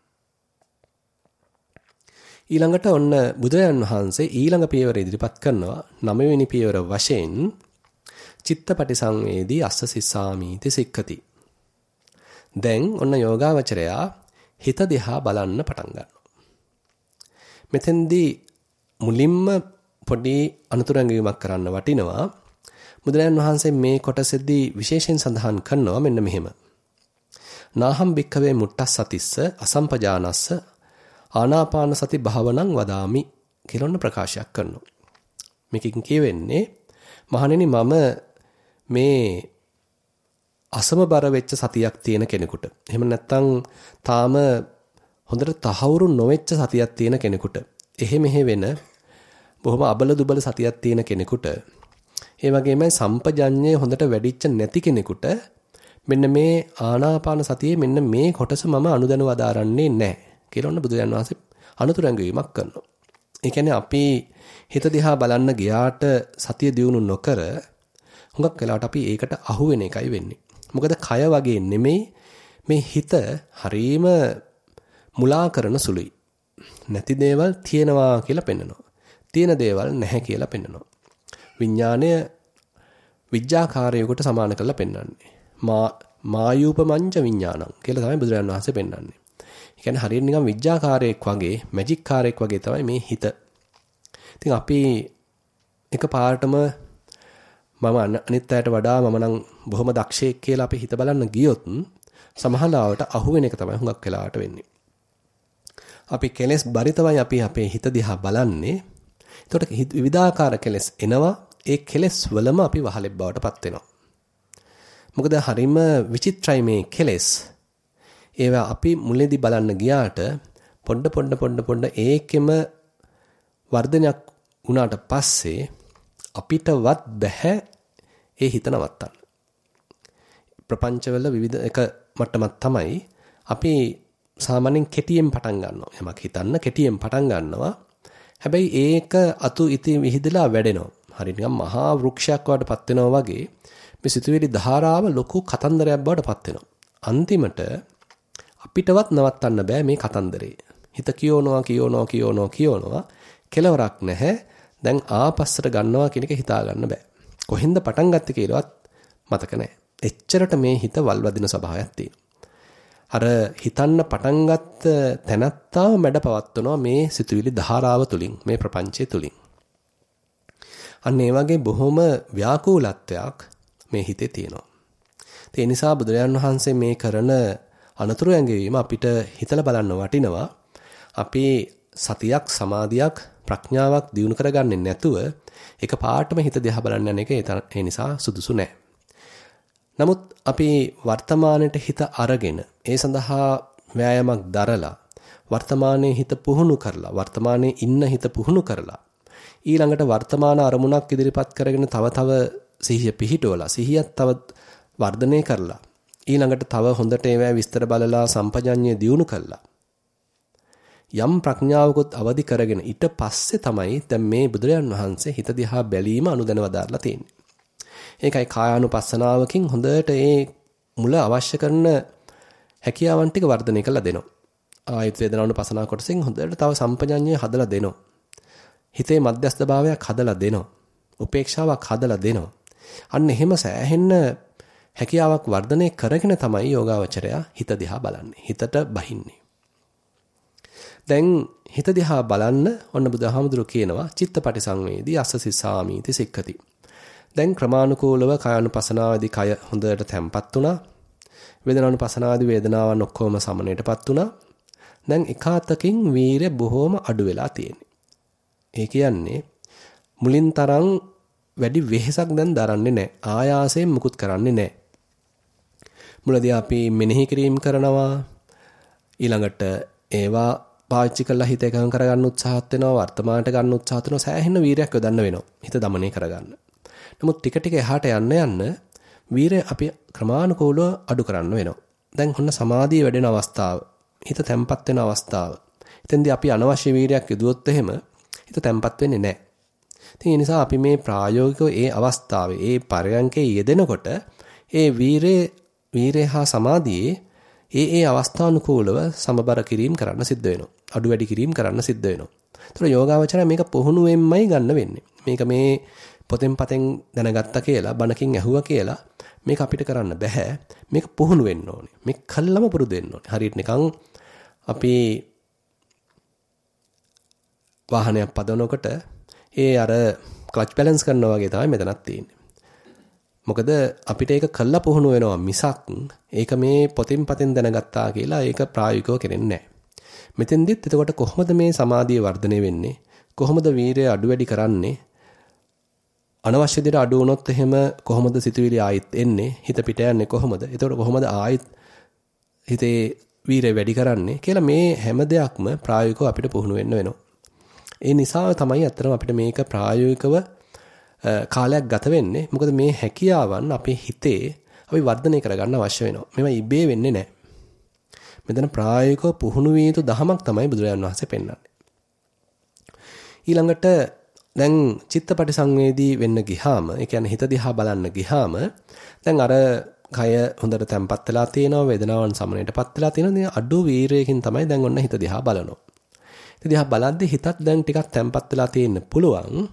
ඊළඟට ඔන්න බුදුරජාන් වහන්සේ ඊළඟ පියවර ඉදිරිපත් කරනවා නවවෙනි පියවර වශයෙන් චිත්තපටි සංවේදී අස්ස සිස්සාමීති සික්ඛති. දැන් ඔන්න යෝගාවචරයා හිත දිහා බලන්න පටන් ගන්නවා. මෙතෙන්දී මුලින්ම පොඩි අනුතරංගීමක් කරන්න වටිනවා. බුදුරජාන් වහන්සේ මේ කොටසෙදී විශේෂයෙන් සඳහන් කරනවා මෙන්න මෙහෙම. නාහම් භික්ඛවේ මුට්ටස් සතිස්ස අසම්පජානස්ස ආනාපාන සති භාවනං වදාමි කියලා ප්‍රකාශයක් කරනවා. මේකකින් කියවෙන්නේ මහණෙනි මම මේ අසමබර වෙච්ච සතියක් තියෙන කෙනෙකුට. එහෙම නැත්නම් තාම හොඳට තහවුරු නොවෙච්ච සතියක් තියෙන කෙනෙකුට. එහෙ මෙහෙ වෙන බොහොම අබල දුබල සතියක් තියෙන කෙනෙකුට ඒ වගේමයි සම්පජඤ්ඤය හොඳට වැඩිච්ච නැති කෙනෙකුට මෙන්න මේ ආනාපාන සතියේ මෙන්න මේ කොටස මම අනුදැනුව අදාරන්නේ නැහැ කියලා ඔන්න බුදුරජාන් වහන්සේ අනුතරංගවීමක් කරනවා. ඒ කියන්නේ අපි හිත දිහා බලන්න ගියාට සතිය දියුණු නොකර හුඟක් වෙලාවට අපි ඒකට අහු වෙන එකයි වෙන්නේ. මොකද කය වගේ නෙමෙයි මේ හිත හරීම මුලා කරන සුළුයි. නැති දේවල් තියෙනවා කියලා පෙන්නනවා. තියෙන දේවල් නැහැ කියලා පෙන්නනවා. විඥාණය විඥාකාරයකට සමාන කරලා පෙන්වන්නේ. මා මායූපමංච විඥානං කියලා තමයි බුදුරජාණන් වහන්සේ පෙන්වන්නේ. ඒ කියන්නේ හරියට නිකන් විඥාකාරයෙක් වගේ, මැජික් කාරයෙක් වගේ තමයි මේ හිත. ඉතින් අපි එක පාරටම මම අනිත් අයට වඩා මම නම් බොහොම දක්ෂයෙක් කියලා අපි හිත බලන්න ගියොත් සමහරවට අහු වෙන එක තමයි හුඟක් වෙලාවට වෙන්නේ. අපි කෙලස් බරිතමයි අපි අපේ හිත දිහා බලන්නේ. එතකොට විවිධාකාර කෙලස් එනවා. ඒ කෙලස් වලම අපි වහලෙක් බවට පත් වෙනවා. මොකද හරීම විචිත්‍රයි මේ කෙලස්. ඒවා අපි මුලදී බලන්න ගියාට පොඩ පොඩ පොඩ පොඩ ඒකෙම වර්ධනයක් වුණාට පස්සේ අපිටවත් බෑ ඒ හිත නවත්තන්න. ප්‍රපංචවල විවිධ එක මට්ටමක් තමයි අපි සාමාන්‍යයෙන් කෙටියෙන් පටන් ගන්නවා. යමක් හිතන්න කෙටියෙන් පටන් ගන්නවා. හැබැයි ඒක අතු ඉති විහිදලා වැඩෙනවා. හරි නිකන් මහා වෘක්ෂයක් වඩටපත් වෙනවා වගේ මේ සිතුවිලි ධාරාව ලොකු කතන්දරයක් බවටපත් වෙනවා. අන්තිමට අපිටවත් නවත්තන්න බෑ මේ කතන්දරේ. හිත කියවනවා කියවනවා කියවනවා කියවනවා කෙලවරක් නැහැ. දැන් ආපස්සට ගන්නවා කියන එක හිතා ගන්න බෑ. කොහෙන්ද පටන් ගත්තේ කියලාවත් මතක නැහැ. එච්චරට මේ හිත වල්වදින ස්වභාවයක් තියෙනවා. අර හිතන්න පටන් ගත්ත තැනත්තාව මැඩ පවත්වනවා මේ සිතුවිලි ධාරාව තුලින් මේ ප්‍රපංචය තුලින්. අන්න ඒ වගේ බොහොම ව්‍යාකූලත්වයක් මේ හිතේ තියෙනවා. ඒ නිසා බුදුරජාන් වහන්සේ මේ කරන අනතුරු ඇඟවීම අපිට හිතලා බලන්න වටිනවා. අපි සතියක් සමාධියක් ප්‍රඥාවක් දියුණු කරගන්නේ නැතුව එක පාටම හිත දිහා බලන්න යන එක ඒ නිසා සුදුසු නෑ. නමුත් අපි වර්තමානයේ හිත අරගෙන ඒ සඳහා වෑයමක් දරලා වර්තමානයේ හිත පුහුණු කරලා වර්තමානයේ ඉන්න හිත පුහුණු කරලා ඊළඟට වර්තමාන අරමුණක් ඉදිරිපත් කරගෙන තව තව සිහිය පිහිටවලා සිහියත් තව වර්ධනය කරලා ඊළඟට තව හොඳට ඒවැ විස්තර බලලා සම්පජඤ්ඤය දියුණු කළා යම් ප්‍රඥාවකුත් අවදි කරගෙන ඊට පස්සේ තමයි දැන් මේ බුදුරජාන් වහන්සේ හිත දිහා බැලීම අනුදැනව දාලා තියෙන්නේ. ඒකයි කායානුපස්සනාවකින් හොඳට ඒ මුල අවශ්‍ය කරන හැකියාවන් ටික වර්ධනය කරලා දෙනවා. ආයත වේදනානුපස්සනා කොටසෙන් හොඳට තව සම්පජඤ්ඤය හදලා දෙනවා. හිතේ මධ්‍යස්ථ භාවයක් හදලා දෙනවා. උපේක්ෂාවක් හදලා දෙනවා. අන්න එහෙම සෑහෙන්න හැකියාවක් වර්ධනය කරගෙන තමයි යෝගාවචරයා හිත දිහා බලන්නේ. හිතට බහින්නේ. දැන් හිත දිහා බලන්න ඔන්න බුදුහාමුදුරු කියනවා චිත්තපටි සංවේදී අස්ස සිස්සාමීති සික්ඛති. දැන් ක්‍රමානුකූලව කායනුපසනාවේදී කය හොඳට තැම්පත් වුණා. වේදනානුපසනාවේදී වේදනාවන් ඔක්කොම සමනයටපත් වුණා. දැන් එකාතකින් වීරය බොහෝම අඩු වෙලා තියෙන්නේ. ඒ කියන්නේ මුලින් තරම් වැඩි වෙහෙසක් දැන් දරන්නේ නැහැ. ආයාසයෙන් මුකුත් කරන්නේ නැහැ. මුලදී අපි මෙනෙහි කිරීම කරනවා. ඊළඟට ඒවා පාවිච්චි කරලා හිත එකඟ කරගන්න උත්සාහත් වෙනවා වර්තමානට ගන්න උත්සාහත් වෙනවා සෑහෙන වීරයක් යොදන්න වෙනවා හිත দমনය කරගන්න. නමුත් ටික ටික එහාට යන්න යන්න වීරය අපි ක්‍රමානුකූලව අඩු කරන්න වෙනවා. දැන් ඔන්න සමාධිය වැඩෙන අවස්ථාව. හිත තැම්පත් වෙන අවස්ථාව. එතෙන්දී අපි අනවශ්‍ය වීරයක් යොදුවොත් එහෙම හිත තැම්පත් වෙන්නේ නැහැ. ඉතින් ඒ නිසා අපි මේ ප්‍රායෝගිකව ඒ අවස්ථාවේ ඒ පරයන්කේ යෙදෙනකොට ඒ වීරේ වීරය හා සමාධියේ ඒ ඒ අවස්ථානුකූලව සමබර කිරීම කරන්න සිද්ධ වෙනවා. අඩු වැඩි කිරීම කරන්න සිද්ධ වෙනවා. ඒතර යෝගාවචරය මේක පුහුණුවෙන්මයි ගන්න වෙන්නේ. මේක මේ පොතෙන් පතෙන් දැනගත්තා කියලා බණකින් ඇහුවා කියලා මේක අපිට කරන්න බෑ. මේක පුහුණු වෙන්න ඕනේ. මේක කල්ලාම පුරුදු වෙන්න ඕනේ. හරියට නිකන් අපි වාහනයක් පදවනකොට ඒ අර ක්ලච් බැලන්ස් කරනවා වගේ තමයි මෙතනක් තියෙන්නේ. මොකද අපිට ඒක කළා පුහුණු වෙනවා මිසක් ඒක මේ පොතින් පතෙන් දැනගත්තා කියලා ඒක ප්‍රායෝගිකව කෙරෙන්නේ නැහැ. මෙතෙන්දිත් එතකොට කොහොමද මේ සමාධිය වර්ධනය වෙන්නේ? කොහොමද වීරය අඩු වැඩි කරන්නේ? අනවශ්‍ය දෙයට අඩු වුණොත් එහෙම කොහොමද සිතුවිලි ආයිත් එන්නේ? හිත පිට යන්නේ කොහොමද? එතකොට කොහොමද ආයිත් හිතේ වීරය වැඩි කරන්නේ කියලා මේ හැම දෙයක්ම ප්‍රායෝගිකව අපිට පුහුණු වෙන්න වෙනවා. ඒ නිසා තමයි අත්‍තරම අපිට මේක ප්‍රායෝගිකව කාලයක් ගත වෙන්නේ. මොකද මේ හැකියාවන් අපේ හිතේ අපි වර්ධනය කරගන්න අවශ්‍ය වෙනවා. මේවා ඉබේ වෙන්නේ නැහැ. මෙතන ප්‍රායෝගිකව පුහුණු විය යුතු දහමක් තමයි බුදුරජාණන් වහන්සේ පෙන්වන්නේ. ඊළඟට දැන් චිත්තපටි සංවේදී වෙන්න ගියාම, ඒ කියන්නේ හිත දිහා බලන්න ගියාම දැන් අර කය හොඳට තැම්පත් වෙලා තියෙනවා, වේදනාවන් සමනයටපත් වෙලා තියෙනවා. ඉතින් අඩු වීරයකින් තමයි දැන් ඔන්න හිත දිහා බලනවා. හිත දිහා බලද්දි හිතත් දැන් ටිකක් තැම්පත් වෙලා තියෙන්න පුළුවන්.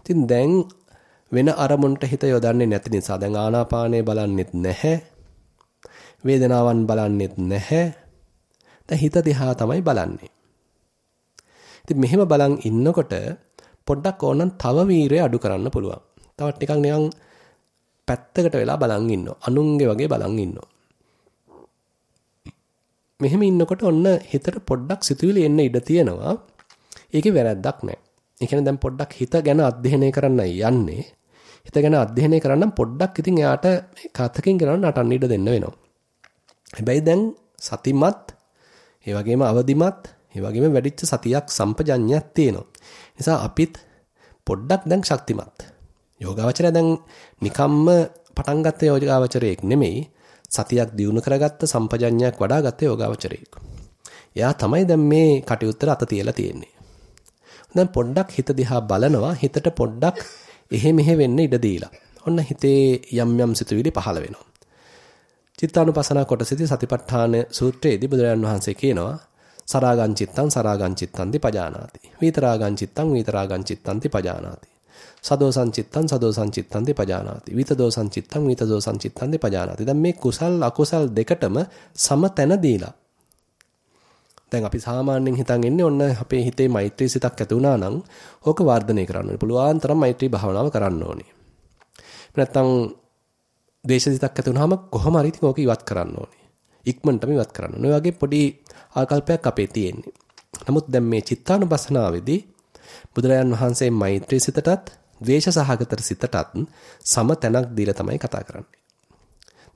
ඉතින් දැන් වෙන අරමුණට හිත යොදන්නේ නැති නිසා දැන් ආනාපානය බලන්නෙත් නැහැ. වේදනාවන් බලන්නෙත් නැහැ. දැන් හිත දිහා තමයි බලන්නේ. ඉතින් මෙහෙම බලන් ඉන්නකොට පොඩ්ඩක් ඕනනම් තව වීරය අඩු කරන්න පුළුවන්. තවත් ටිකක් නිකන් පැත්තකට වෙලා බලන් ඉන්නවා. අනුන්ගේ වගේ බලන් ඉන්නවා. මෙහෙම ඉන්නකොට ඔන්න හිතට පොඩ්ඩක් සිතුවිලි එන්න ඉඩ තියෙනවා. ඒකේ වැරද්දක් නැහැ. ඒ කියන්නේ දැන් පොඩ්ඩක් හිත ගැන අධ්‍යයනය කරන්න යන්නේ. හිත ගැන අධ්‍යයනය කරන්න පොඩ්ඩක් ඉතින් එයාට කතකින් කරන නටන්න ඉඩ දෙන්න වෙනවා. හැබැයි දැන් සතිමත්, ඒ වගේම අවදිමත්, ඒ වගේම වැඩිච්ච සතියක් සම්පජඤ්ඤයක් තියෙනවා. නිසා අපිත් පොඩ්ඩක් දැන් ශක්තිමත්. යෝගාවචරය දැන් නිකම්ම පටන් ගත්ත යෝගාවචරයෙක් නෙමෙයි සතියක් දියුණු කරගත්ත සම්පජඤ්ඤයක් වඩාගත්ත යෝගාවචරයෙක්. එයා තමයි දැන් මේ කටයුත්තට අත තියලා තියෙන්නේ. දැන් පොඩ්ඩක් හිත දිහා බලනවා හිතට පොඩ්ඩක් එහෙ මෙහෙ වෙන්න ඉඩ දීලා. ඔන්න හිතේ යම් යම් සිතුවිලි පහළ වෙනවා. චිත්තානුපසනා කොටසදී සතිපට්ඨාන සූත්‍රයේදී බුදුරජාන් වහන්සේ කියනවා සරාගං චිත්තං සරාගං චිත්තං දිපජානාති. විතරාගං චිත්තං විතරාගං චිත්තං දිපජානාති. සදෝසං චිත්තං සදෝසං චිත්තං දිපජානාති. විතදෝසං චිත්තං විතදෝසං චිත්තං දිපජානාති. දැන් මේ කුසල් අකුසල් දෙකටම සම තැන දීලා දැන් අපි සාමාන්‍යයෙන් හිතන් ඉන්නේ ඔන්න අපේ හිතේ මෛත්‍රී සිතක් ඇති වුණා නම් ඕක වර්ධනය කරන්න ඕනේ. පුළුවන් තරම් මෛත්‍රී භාවනාව කරන්න ඕනේ. නැත්තම් ද්වේෂ සිතක් ඇති වුණාම කොහොම හරි ඉතින් ඕක ඉවත් කරන්න ඕනේ. ඉක්මනටම ඉවත් කරන්න ඕනේ. වගේ පොඩි ආකල්පයක් අපේ තියෙන්නේ. නමුත් දැන් මේ චිත්තානුපස්සනාවේදී බුදුරජාන් වහන්සේ මෛත්‍රී සිතටත් ද්වේෂ සහගත සිතටත් සම තැනක් දීලා තමයි කතා කරන්නේ.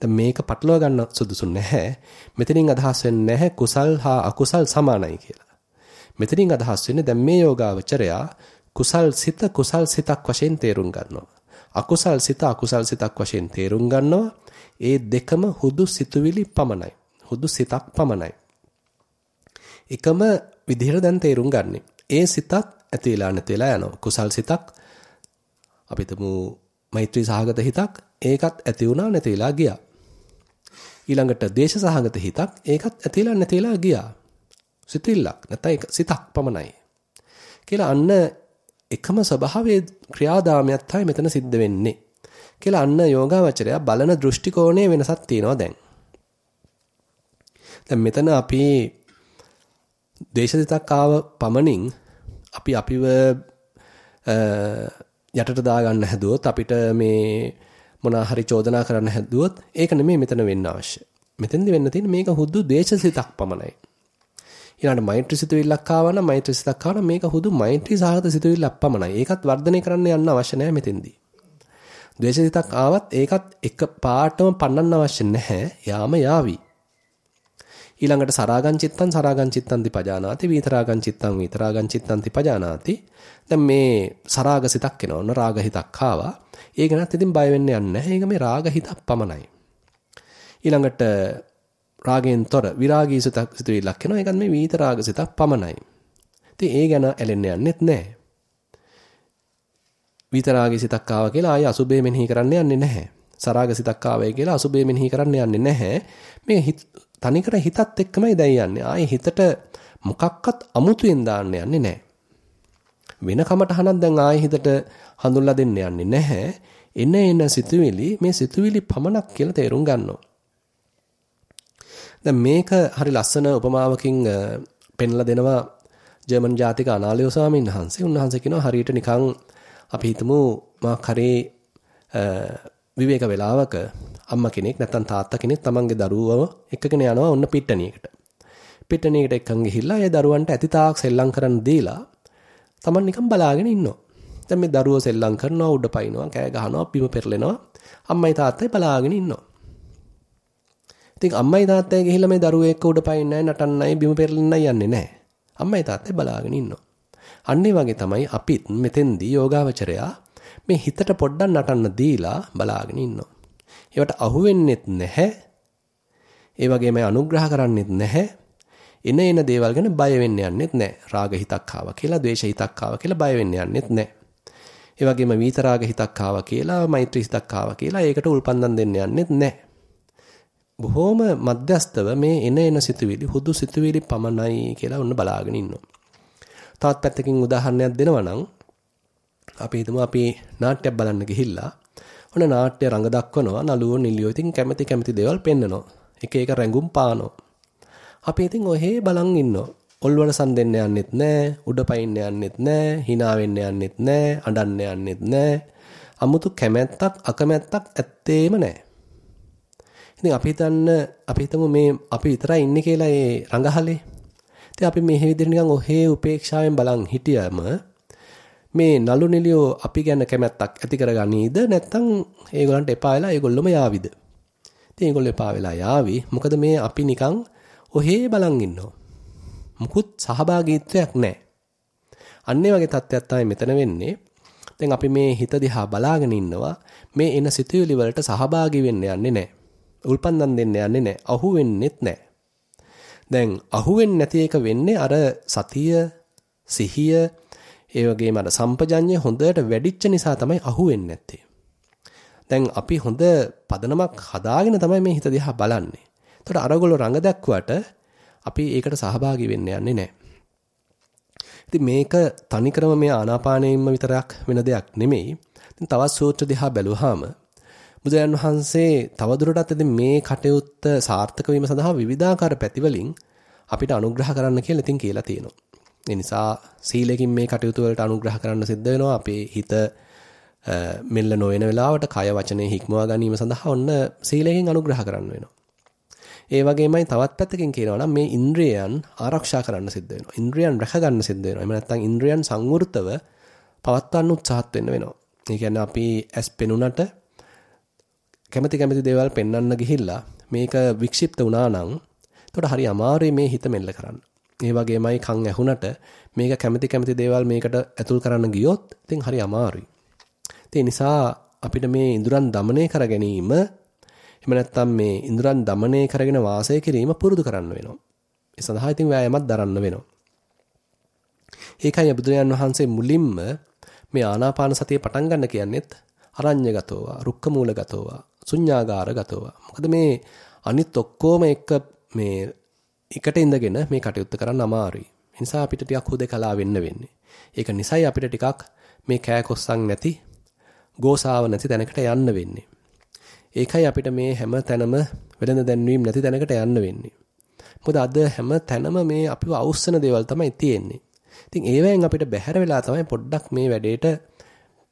දැන් මේක පටලවා ගන්න සුදුසු නැහැ. මෙතනින් අදහස් වෙන්නේ නැහැ කුසල් හා අකුසල් සමානයි කියලා. මෙතනින් අදහස් වෙන්නේ දැන් මේ යෝගාවචරයා කුසල් සිත කුසල් සිතක් වශයෙන් තේරුම් ගන්නවා. අකුසල් සිත අකුසල් සිතක් වශයෙන් තේරුම් ගන්නවා. ඒ දෙකම හුදු සිතුවිලි පමණයි. හුදු සිතක් පමණයි. එකම විදිහට දැන් තේරුම් ගන්නෙ. ඒ සිතත් ඇති වෙලා නැති වෙලා යනවා. කුසල් සිතක් අපිටම මෛත්‍රී සහගත හිතක් ඒකත් ඇති වුණා නැති වෙලා ගියා. ඊළඟට දේශ සහගත හිතක් ඒකත් ඇතිලා නැතිලා ගියා. සිතිල්ලක් නැත්නම් සිතක් පමණයි. කියලා අන්න එකම ස්වභාවයේ ක්‍රියාදාමයක් තමයි මෙතන සිද්ධ වෙන්නේ. කියලා අන්න යෝගාවචරය බලන දෘෂ්ටි කෝණයේ වෙනසක් තියෙනවා දැන්. දැන් මෙතන අපි දේශසිතක් ආව පමණින් අපි අපිව යටට දාගන්න හැදුවොත් අපිට මේ මොනා හරි චෝදනා කරන්න හැදුවොත් ඒක නෙමෙයි මෙතන වෙන්න අවශ්‍ය. මෙතෙන්දි වෙන්න තියෙන්නේ මේක හුදු දේශසිතක් පමණයි. ඊළඟට මෛත්‍රී සිතුවිල්ලක් ආවා නම් මෛත්‍රී සිතක් ආවා මේක හුදු මෛත්‍රී සාගත සිතුවිල්ලක් පමණයි. ඒකත් වර්ධනය කරන්න යන්න අවශ්‍ය නැහැ මෙතෙන්දි. ද්වේෂ සිතක් ආවත් ඒකත් එක පාටම පන්නන්න අවශ්‍ය නැහැ. යාම යාවි. ඊළඟට සරාගං චිත්තං සරාගං චිත්තං දිපජානාති විතරාගං චිත්තං විතරාගං චිත්තං දිපජානාති දැන් මේ සරාග සිතක් එනවා ඔන්න රාග හිතක් ආවා. ඒ ගැනත් ඉතින් බය වෙන්න යන්නේ නැහැ. ඒක මේ රාග හිතක් පමණයි. ඊළඟට රාගයෙන් තොර විරාගී සිතක් සිතුවිල්ලක් එනවා. ඒකත් මේ විතරාග සිතක් පමණයි. ඉතින් ඒ ගැන ඇලෙන්න යන්නෙත් නැහැ. විතරාගී සිතක් ආවා කියලා ආයෙ අසුබේ මෙනෙහි කරන්න යන්නේ නැහැ සරාග සිතක් ආවයි කියලා අසුබේ මෙනෙහි කරන්න යන්නේ නැහැ මේ තනිකර හිතත් එක්කමයි දැන් යන්නේ. ආයේ හිතට මොකක්වත් අමුතුවෙන් දාන්න යන්නේ නැහැ. වෙන කමටහනක් දැන් ආයේ හිතට හඳුන්ලා දෙන්න යන්නේ නැහැ. එන එන සිතුවිලි මේ සිතුවිලි පමණක් කියලා තේරුම් ගන්නවා. දැන් මේක හරි ලස්සන උපමාවකින් පෙන්ලා දෙනවා ජර්මන් ජාතික අනාලයෝ ස්වාමීන් වහන්සේ. උන්වහන්සේ කියනවා හරියට නිකන් අපි හිතමු මා කරේ විවේක වේලාවක අම්මා කෙනෙක් නැත්නම් තාත්තා කෙනෙක් තමන්ගේ දරුවව එක්කගෙන යනවා ඔන්න පිට්ටනියකට. පිට්ටනියකට එක්කන් ගිහිල්ලා ඒ දරුවන්ට ඇතිතාක් සෙල්ලම් කරන්න දීලා තමන් නිකන් බලාගෙන ඉන්නවා. දැන් මේ දරුවෝ සෙල්ලම් කරනවා උඩ පයින්නවා කෑ ගහනවා බිම පෙරලෙනවා අම්මයි තාත්තයි බලාගෙන ඉන්නවා. ඉතින් අම්මයි තාත්තයි ගිහිල්ලා මේ දරුවෝ එක්ක උඩ පයින්නයි නටන්නයි බිම පෙරලෙන්නයි යන්නේ නැහැ. අම්මයි තාත්තයි බලාගෙන ඉන්නවා. අන්නේ වගේ තමයි අපිත් මෙතෙන්දී යෝගාවචරයා මේ හිතට පොඩ්ඩක් නටන්න දීලා බලාගෙන ඉන්නවා. ඒවට අහු වෙන්නෙත් නැහැ. ඒ වගේම අනුග්‍රහ කරන්නෙත් නැහැ. එන එන දේවල් ගැන බය වෙන්න යන්නෙත් නැහැ. රාග හිතක් ආවා කියලා, ද්වේෂ හිතක් ආවා කියලා බය වෙන්න යන්නෙත් නැහැ. ඒ වගේම විතරාග හිතක් ආවා කියලා, මෛත්‍රී හිතක් ආවා කියලා ඒකට උල්පන්දම් දෙන්න යන්නෙත් නැහැ. බොහොම මධ්‍යස්තව මේ එන එන සිතුවිලි හුදු සිතුවිලි පමණයි කියලා ඔන්න බලාගෙන ඉන්නවා. තවත් පැත්තකින් උදාහරණයක් දෙනවා නම් අපි හිතමු අපි නාට්‍යයක් බලන්න ගිහිල්ලා ඔන්න නාට්‍ය රඟ දක්වනවා නළුවෝ නිලියෝ ඉතින් කැමති කැමති දේවල් පෙන්නනවා. එක එක රැඟුම් පානවා. අපි ඉතින් ඔහේ බලන් ඉන්නවා. ඔල්වන සම් දෙන්න යන්නෙත් නැහැ, උඩ පයින්න යන්නෙත් නැහැ, hina වෙන්න යන්නෙත් නැහැ, අඬන්න යන්නෙත් නැහැ. 아무තු කැමැත්තක් අකමැත්තක් ඇත්තේම නැහැ. ඉතින් අපි හිතන්න අපි හිතමු මේ අපි විතරයි ඉන්නේ කියලා ඒ රඟහලේ. ඉතින් අපි මේ විදිහට නිකන් ඔහේ උපේක්ෂාවෙන් බලන් හිටියම මේ නලු නිලියෝ අපි ගැන කැමැත්තක් ඇති කරගනීද නැත්නම් ඒගොල්ලන්ට එපා වෙලා ඒගොල්ලොම යාවිද? ඉතින් ඒගොල්ලෝ එපා වෙලා යාවි. මොකද මේ අපි නිකන් ඔහේ බලන් ඉන්නවා. මුකුත් සහභාගීත්වයක් නැහැ. අන්නේ වගේ තත්ත්වයක් තමයි මෙතන වෙන්නේ. දැන් අපි මේ හිත දිහා බලාගෙන ඉන්නවා. මේ එන සිතුවිලි වලට සහභාගී වෙන්න යන්නේ නැහැ. උල්පන්දම් දෙන්න යන්නේ නැහැ. අහු වෙන්නෙත් නැහැ. දැන් අහු වෙන්නේ නැති එක වෙන්නේ අර සතිය සිහිය ඒ වගේම අර සම්පජඤ්ඤය හොඳට වැඩිච්ච නිසා තමයි අහුවෙන්නේ නැත්තේ. දැන් අපි හොඳ පදනමක් හදාගෙන තමයි මේ හිත දිහා බලන්නේ. එතකොට අරගොල්ලෝ රඟ දැක්ුවට අපි ඒකට සහභාගී වෙන්න යන්නේ නැහැ. ඉතින් මේක තනිකරම මේ ආනාපානයෙන්ම විතරක් වෙන දෙයක් නෙමෙයි. ඉතින් තවත් සූත්‍ර දිහා බැලුවාම බුදුරජාන් වහන්සේ තවදුරටත් ඉතින් මේ කටයුත්ත සාර්ථක වීම සඳහා විවිධාකාර පැතිවලින් අපිට අනුග්‍රහ කරන්න කියලා ඉතින් කියලා තියෙනවා. ඒ නිසා සීලයෙන් මේ කටයුතු වලට අනුග්‍රහ කරන්න සිද්ධ වෙනවා. අපේ හිත මෙල්ල නොවන වෙලාවට කය වචනේ හික්මවා ගැනීම සඳහා ඔන්න සීලයෙන් අනුග්‍රහ කරන්න වෙනවා. ඒ වගේමයි තවත් පැත්තකින් කියනවා නම් මේ ඉන්ද්‍රියයන් ආරක්ෂා කරන්න සිද්ධ වෙනවා. ඉන්ද්‍රියන් රැක ගන්න සිද්ධ වෙනවා. එහෙම නැත්නම් ඉන්ද්‍රියන් සංවෘතව පවත්වන්න උත්සාහත් වෙන්න වෙනවා. ඒ කියන්නේ අපි ඇස් පෙනුනට කැමැති කැමැති දේවල් පෙන්වන්න ගිහිල්ලා මේක වික්ෂිප්ත වුණා නම් එතකොට හරි අමාරුයි මේ හිත මෙල්ල කරන්න. ඒ වගේමයි කන් ඇහුණට මේක කැමැති කැමැති දේවල් මේකට ඇතුල් කරන්න ගියොත් ඉතින් හරි අමාරුයි. ඒ නිසා අපිට මේ ඉඳුරන් দমনය කර ගැනීම එහෙම නැත්නම් මේ ඉඳුරන් দমনය කරගෙන වාසය කිරීම පුරුදු කරන්න වෙනවා. ඒ සඳහා ඉතින් වෑයමක් දරන්න වෙනවා. ඒකයි බුදුරජාන් වහන්සේ මුලින්ම මේ ආනාපාන සතිය පටන් ගන්න කියන්නේත් අරඤ්‍යගතෝවා, රුක්කමූලගතෝවා, ශුඤ්ඤාගාරගතෝව. මොකද මේ අනිත් ඔක්කොම එක මේ එකට ඉඳගෙන මේ කටයුත්ත කරන්න අමාරුයි. ඒ නිසා අපිට ටිකක් හුදකලා වෙන්න වෙන්නේ. ඒක නිසයි අපිට ටිකක් මේ කෑකොස්සන් නැති ගෝසාව නැති තැනකට යන්න වෙන්නේ. ඒකයි අපිට මේ හැම තැනම වෙළඳ දැන්වීම නැති තැනකට යන්න වෙන්නේ. මොකද අද හැම තැනම මේ අපිව අවුස්සන දේවල් තමයි තියෙන්නේ. ඉතින් ඒවෙන් අපිට බැහැර වෙලා තමයි පොඩ්ඩක් මේ වැඩේට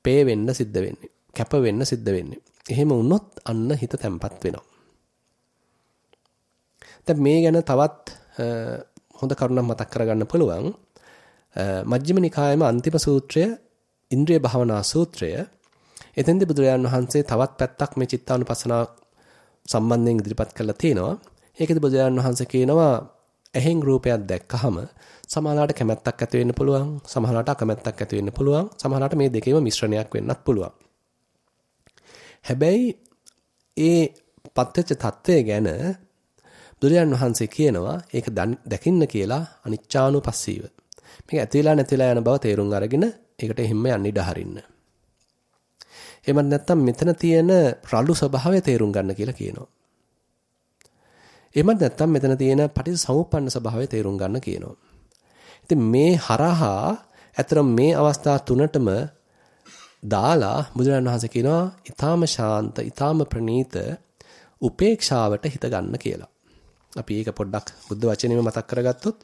පේ වෙන්න සිද්ධ වෙන්නේ. කැප වෙන්න සිද්ධ වෙන්නේ. එහෙම වුණොත් අන්න හිත තැම්පත් වෙනවා. දැන් මේ ගැන තවත් හොඳ කරුණක් මතක් කරගන්න පුළුවන්. මජ්ක්‍ධිම නිකායේම අන්තිම සූත්‍රය ඉන්ද්‍රිය භවනා සූත්‍රය. එතෙන්දී බුදුරජාන් වහන්සේ තවත් පැත්තක් මේ චිත්තානුපස්සනාව සම්බන්ධයෙන් ඉදිරිපත් කරලා තියෙනවා. ඒකෙදි බුදුරජාන් වහන්සේ කියනවා ඇහෙන් රූපයක් දැක්කහම සමහරලාට කැමැත්තක් ඇති වෙන්න පුළුවන්, සමහරලාට අකමැත්තක් ඇති වෙන්න පුළුවන්, සමහරලාට මේ දෙකේම මිශ්‍රණයක් වෙන්නත් පුළුවන්. හැබැයි ඒ පත්වෙච්ච தත්වය ගැන බුදුරජාන් වහන්සේ කියනවා ඒක දකින්න කියලා අනිච්චානුපස්සීව. මේක ඇති වෙලා නැති වෙලා යන බව තේරුම් අරගෙන ඒකට හිම්ම යන්න ඉඩ හරින්න. එහෙම නැත්නම් මෙතන තියෙන රළු ස්වභාවය තේරුම් ගන්න කියලා කියනවා. එහෙම නැත්නම් මෙතන තියෙන පටිච්චසමුප්පන්න ස්වභාවය තේරුම් ගන්න කියනවා. ඉතින් මේ හරහා ඇතරම් මේ අවස්ථා තුනටම දාලා බුදුරජාණන් වහන්සේ කියනවා ඊ타ම ශාන්ත ඊ타ම ප්‍රණීත උපේක්ෂාවට හිත ගන්න කියලා. අපි ඒක පොඩ්ඩක් බුද්ධ වචනේම මතක් කරගත්තොත්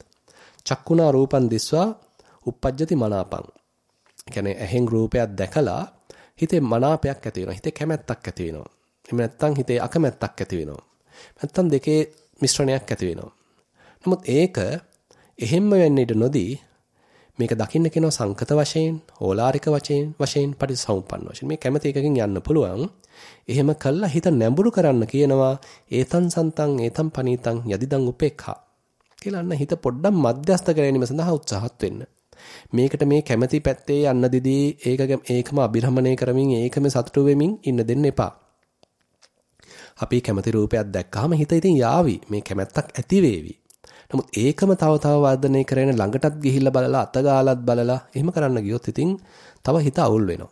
චක්කුණා රූපන් දිස්වා uppajjati මනාපං. කියන්නේ ඇහෙන් රූපයක් දැකලා හිතේ මනාපයක් ඇති වෙනවා. හිතේ කැමැත්තක් ඇති වෙනවා. එහෙම නැත්නම් හිතේ අකමැත්තක් ඇති වෙනවා. නැත්නම් දෙකේ මිශ්‍රණයක් ඇති වෙනවා. නමුත් ඒක එහෙම්ම වෙන්න ඉඩ නොදී මේක දකින්න කියනවා සංකත වශයෙන්, ඕලාරික වශයෙන්, වශයෙන් පටිසමුප්පන්න වශයෙන්. මේ කැමැති එකකින් යන්න පුළුවන්. එහෙම කළා හිත නැඹුරු කරන්න කියනවා ඒතන් සන්තං ඒතම් පනීතං යදිදං උපේක්ඛා. කියලා අන්න හිත පොඩ්ඩක් මධ්‍යස්ත කරගැනීම සඳහා උත්සාහත් වෙන්න. මේකට මේ කැමැති පැත්තේ යන්න දිදී ඒක ඒකම අභිරමණය කරමින් ඒකම සතුටු වෙමින් ඉන්න දෙන්න එපා. අපි කැමති රූපයක් දැක්කහම හිත ඉතින් යාවි. මේ කැමැත්තක් ඇති වේවි. නමුත් ඒකම තව තව වර්ධනය කරගෙන ළඟටත් ගිහිල්ලා බලලා අතගාලත් බලලා එහෙම කරන්න ගියොත් ඉතින් තව හිත අවුල් වෙනවා.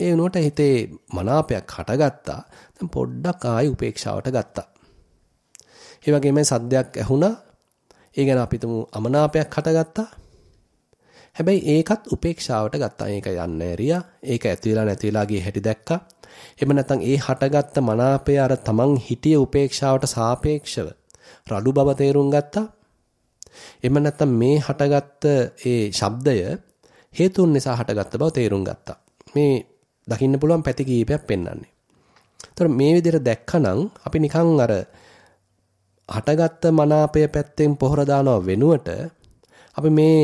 ඒ වෙනුවට හිතේ මනාපයක් හටගත්තා. දැන් පොඩ්ඩක් ආයි උපේක්ෂාවට ගත්තා. ඒ වගේම සද්දයක් ඇහුණා. ඒ ගැන අපිටම අමනාපයක් හටගත්තා. හැබැයි ඒකත් උපේක්ෂාවට ගත්තා. ඒක යන්න ඇරියා. ඒක ඇති වෙලා නැති වෙලා ගියේ හැටි දැක්කා. එහෙම නැත්නම් ඒ හටගත්ත මනාපය අර තමන් හිටිය උපේක්ෂාවට සාපේක්ෂව රළු බව තේරුම් ගත්තා. එහෙම නැත්නම් මේ හටගත්ත ඒ ශබ්දය හේතුන් නිසා හටගත්ත බව තේරුම් ගත්තා. මේ දකින්න පුළුවන් පැති කීපයක් පෙන්වන්නේ. ඒතර මේ විදිහට දැක්කනම් අපි නිකන් අර හටගත්ත මනාපය පැත්තෙන් පොහොර දානව වෙනුවට අපි මේ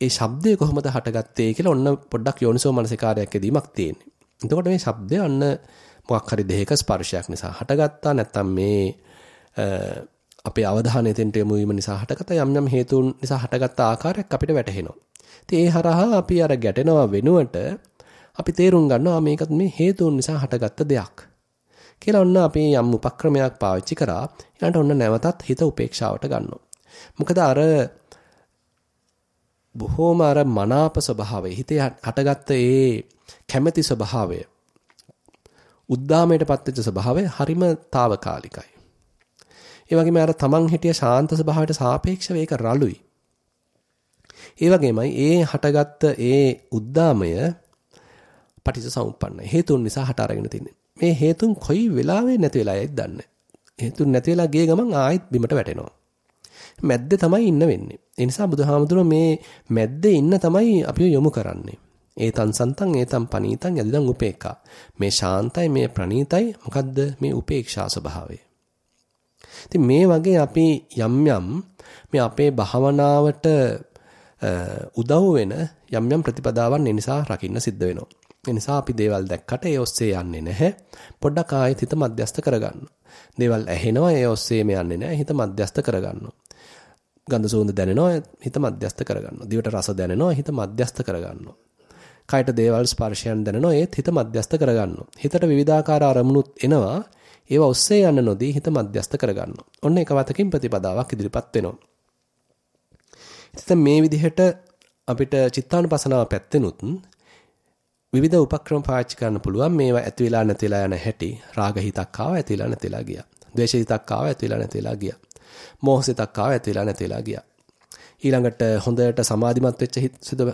ඒ ශබ්දය කොහොමද හටගත්තේ කියලා ඔන්න පොඩ්ඩක් යෝනිසෝ මනසිකාරයක් යෙදීමක් තියෙන්නේ. එතකොට මේ ශබ්දය අන්න මොකක් හරි දෙයක ස්පර්ශයක් නිසා හටගත්තා නැත්නම් මේ අපේ අවධානය තෙන්ට යොමු වීම නිසා හටගත්ත යම් යම් හේතුන් නිසා හටගත්ත ආකාරයක් අපිට වැටහෙනවා. ඉතින් ඒ හරහා අපි අර ගැටෙනවා වෙනුවට අපි තේරුම් ගන්නවා මේකත් මේ හේතුන් නිසා හටගත්ත දෙයක්. කියලා ඔන්න අපි යම් උපක්‍රමයක් පාවිච්චි කරා ඊළඟට ඔන්න නැවතත් හිත උපේක්ෂාවට ගන්නවා. මොකද අර බොහෝම අර මනාප ස්වභාවය හිතේ හටගත්ත ඒ කැමැති ස්වභාවය උද්දාමයටපත් වෙච්ච ස්වභාවය හරිම తాවකාලිකයි. ඒ වගේම අර තමන් හිටිය ශාන්ත ස්වභාවයට සාපේක්ෂව ඒක රළුයි. ඒ වගේමයි ඒ හටගත්ත ඒ උද්දාමය පටිච්චසමුප්පන්නයි. හේතුන් නිසා හට අරගෙන තින්නේ. මේ හේතුන් කොයි වෙලාවෙ නැති වෙලා යයිද දන්නේ. හේතුන් නැති වෙලා ගිය ගමන් ආයෙත් බිමට වැටෙනවා. මැද්දේ තමයි ඉන්න වෙන්නේ. ඒ නිසා බුදුහාමුදුරුවෝ මේ මැද්දේ ඉන්න තමයි අපිව යොමු කරන්නේ. ඒතන් සන්තන් ඒතන් පනීතන් යදිදන් උපේක්ඛා. මේ ශාන්තයි මේ ප්‍රණීතයි මොකද්ද මේ උපේක්ෂා ස්වභාවය. ඉතින් මේ වගේ අපි යම් යම් මේ අපේ භාවනාවට උදව් වෙන යම් යම් ප්‍රතිපදාවන් ඒ නිසා රකින්න සිද්ධ වෙනවා. ඒ නිසා අපි දේවල් දැක්කට ඒ ඔස්සේ යන්නේ නැහැ. පොඩ්ඩක් ආයෙත් හිත මධ්‍යස්ත කරගන්න. දේවල් ඇහෙනවා ඒ ඔස්සේම යන්නේ නැහැ. හිත මධ්‍යස්ත කරගන්නවා. ගන්ධ සුවඳ දැනෙනවා හිත මධ්‍යස්ත කරගන්නවා. දිවට රස දැනෙනවා හිත මධ්‍යස්ත කරගන්නවා. කයට දේවල් ස්පර්ශයන් දැනෙනවා ඒත් හිත මධ්‍යස්ත කරගන්නවා. හිතට විවිධාකාර අරමුණුත් එනවා. ඒවා ඔස්සේ යන්න නොදී හිත මධ්‍යස්ත කරගන්නවා. ඔන්න එක වතකින් ප්‍රතිපදාවක් ඉදිරිපත් වෙනවා. ඉතින් මේ විදිහට අපිට චිත්තානුපසනාව පැත්තෙනුත් විවිධ උපක්‍රම පාවිච්චි කරන්න පුළුවන්. මේවා ඇති වෙලා නැති වෙලා යන හැටි රාග හිතක් ආව ඇති වෙලා නැති වෙලා ගියා. ද්වේෂ හිතක් ආව ඇති වෙලා නැති වෙලා ගියා මෝහසිතක් ආව ඇති වෙලා නැති වෙලා ගියා. ඊළඟට හොඳට සමාධිමත් වෙච්ච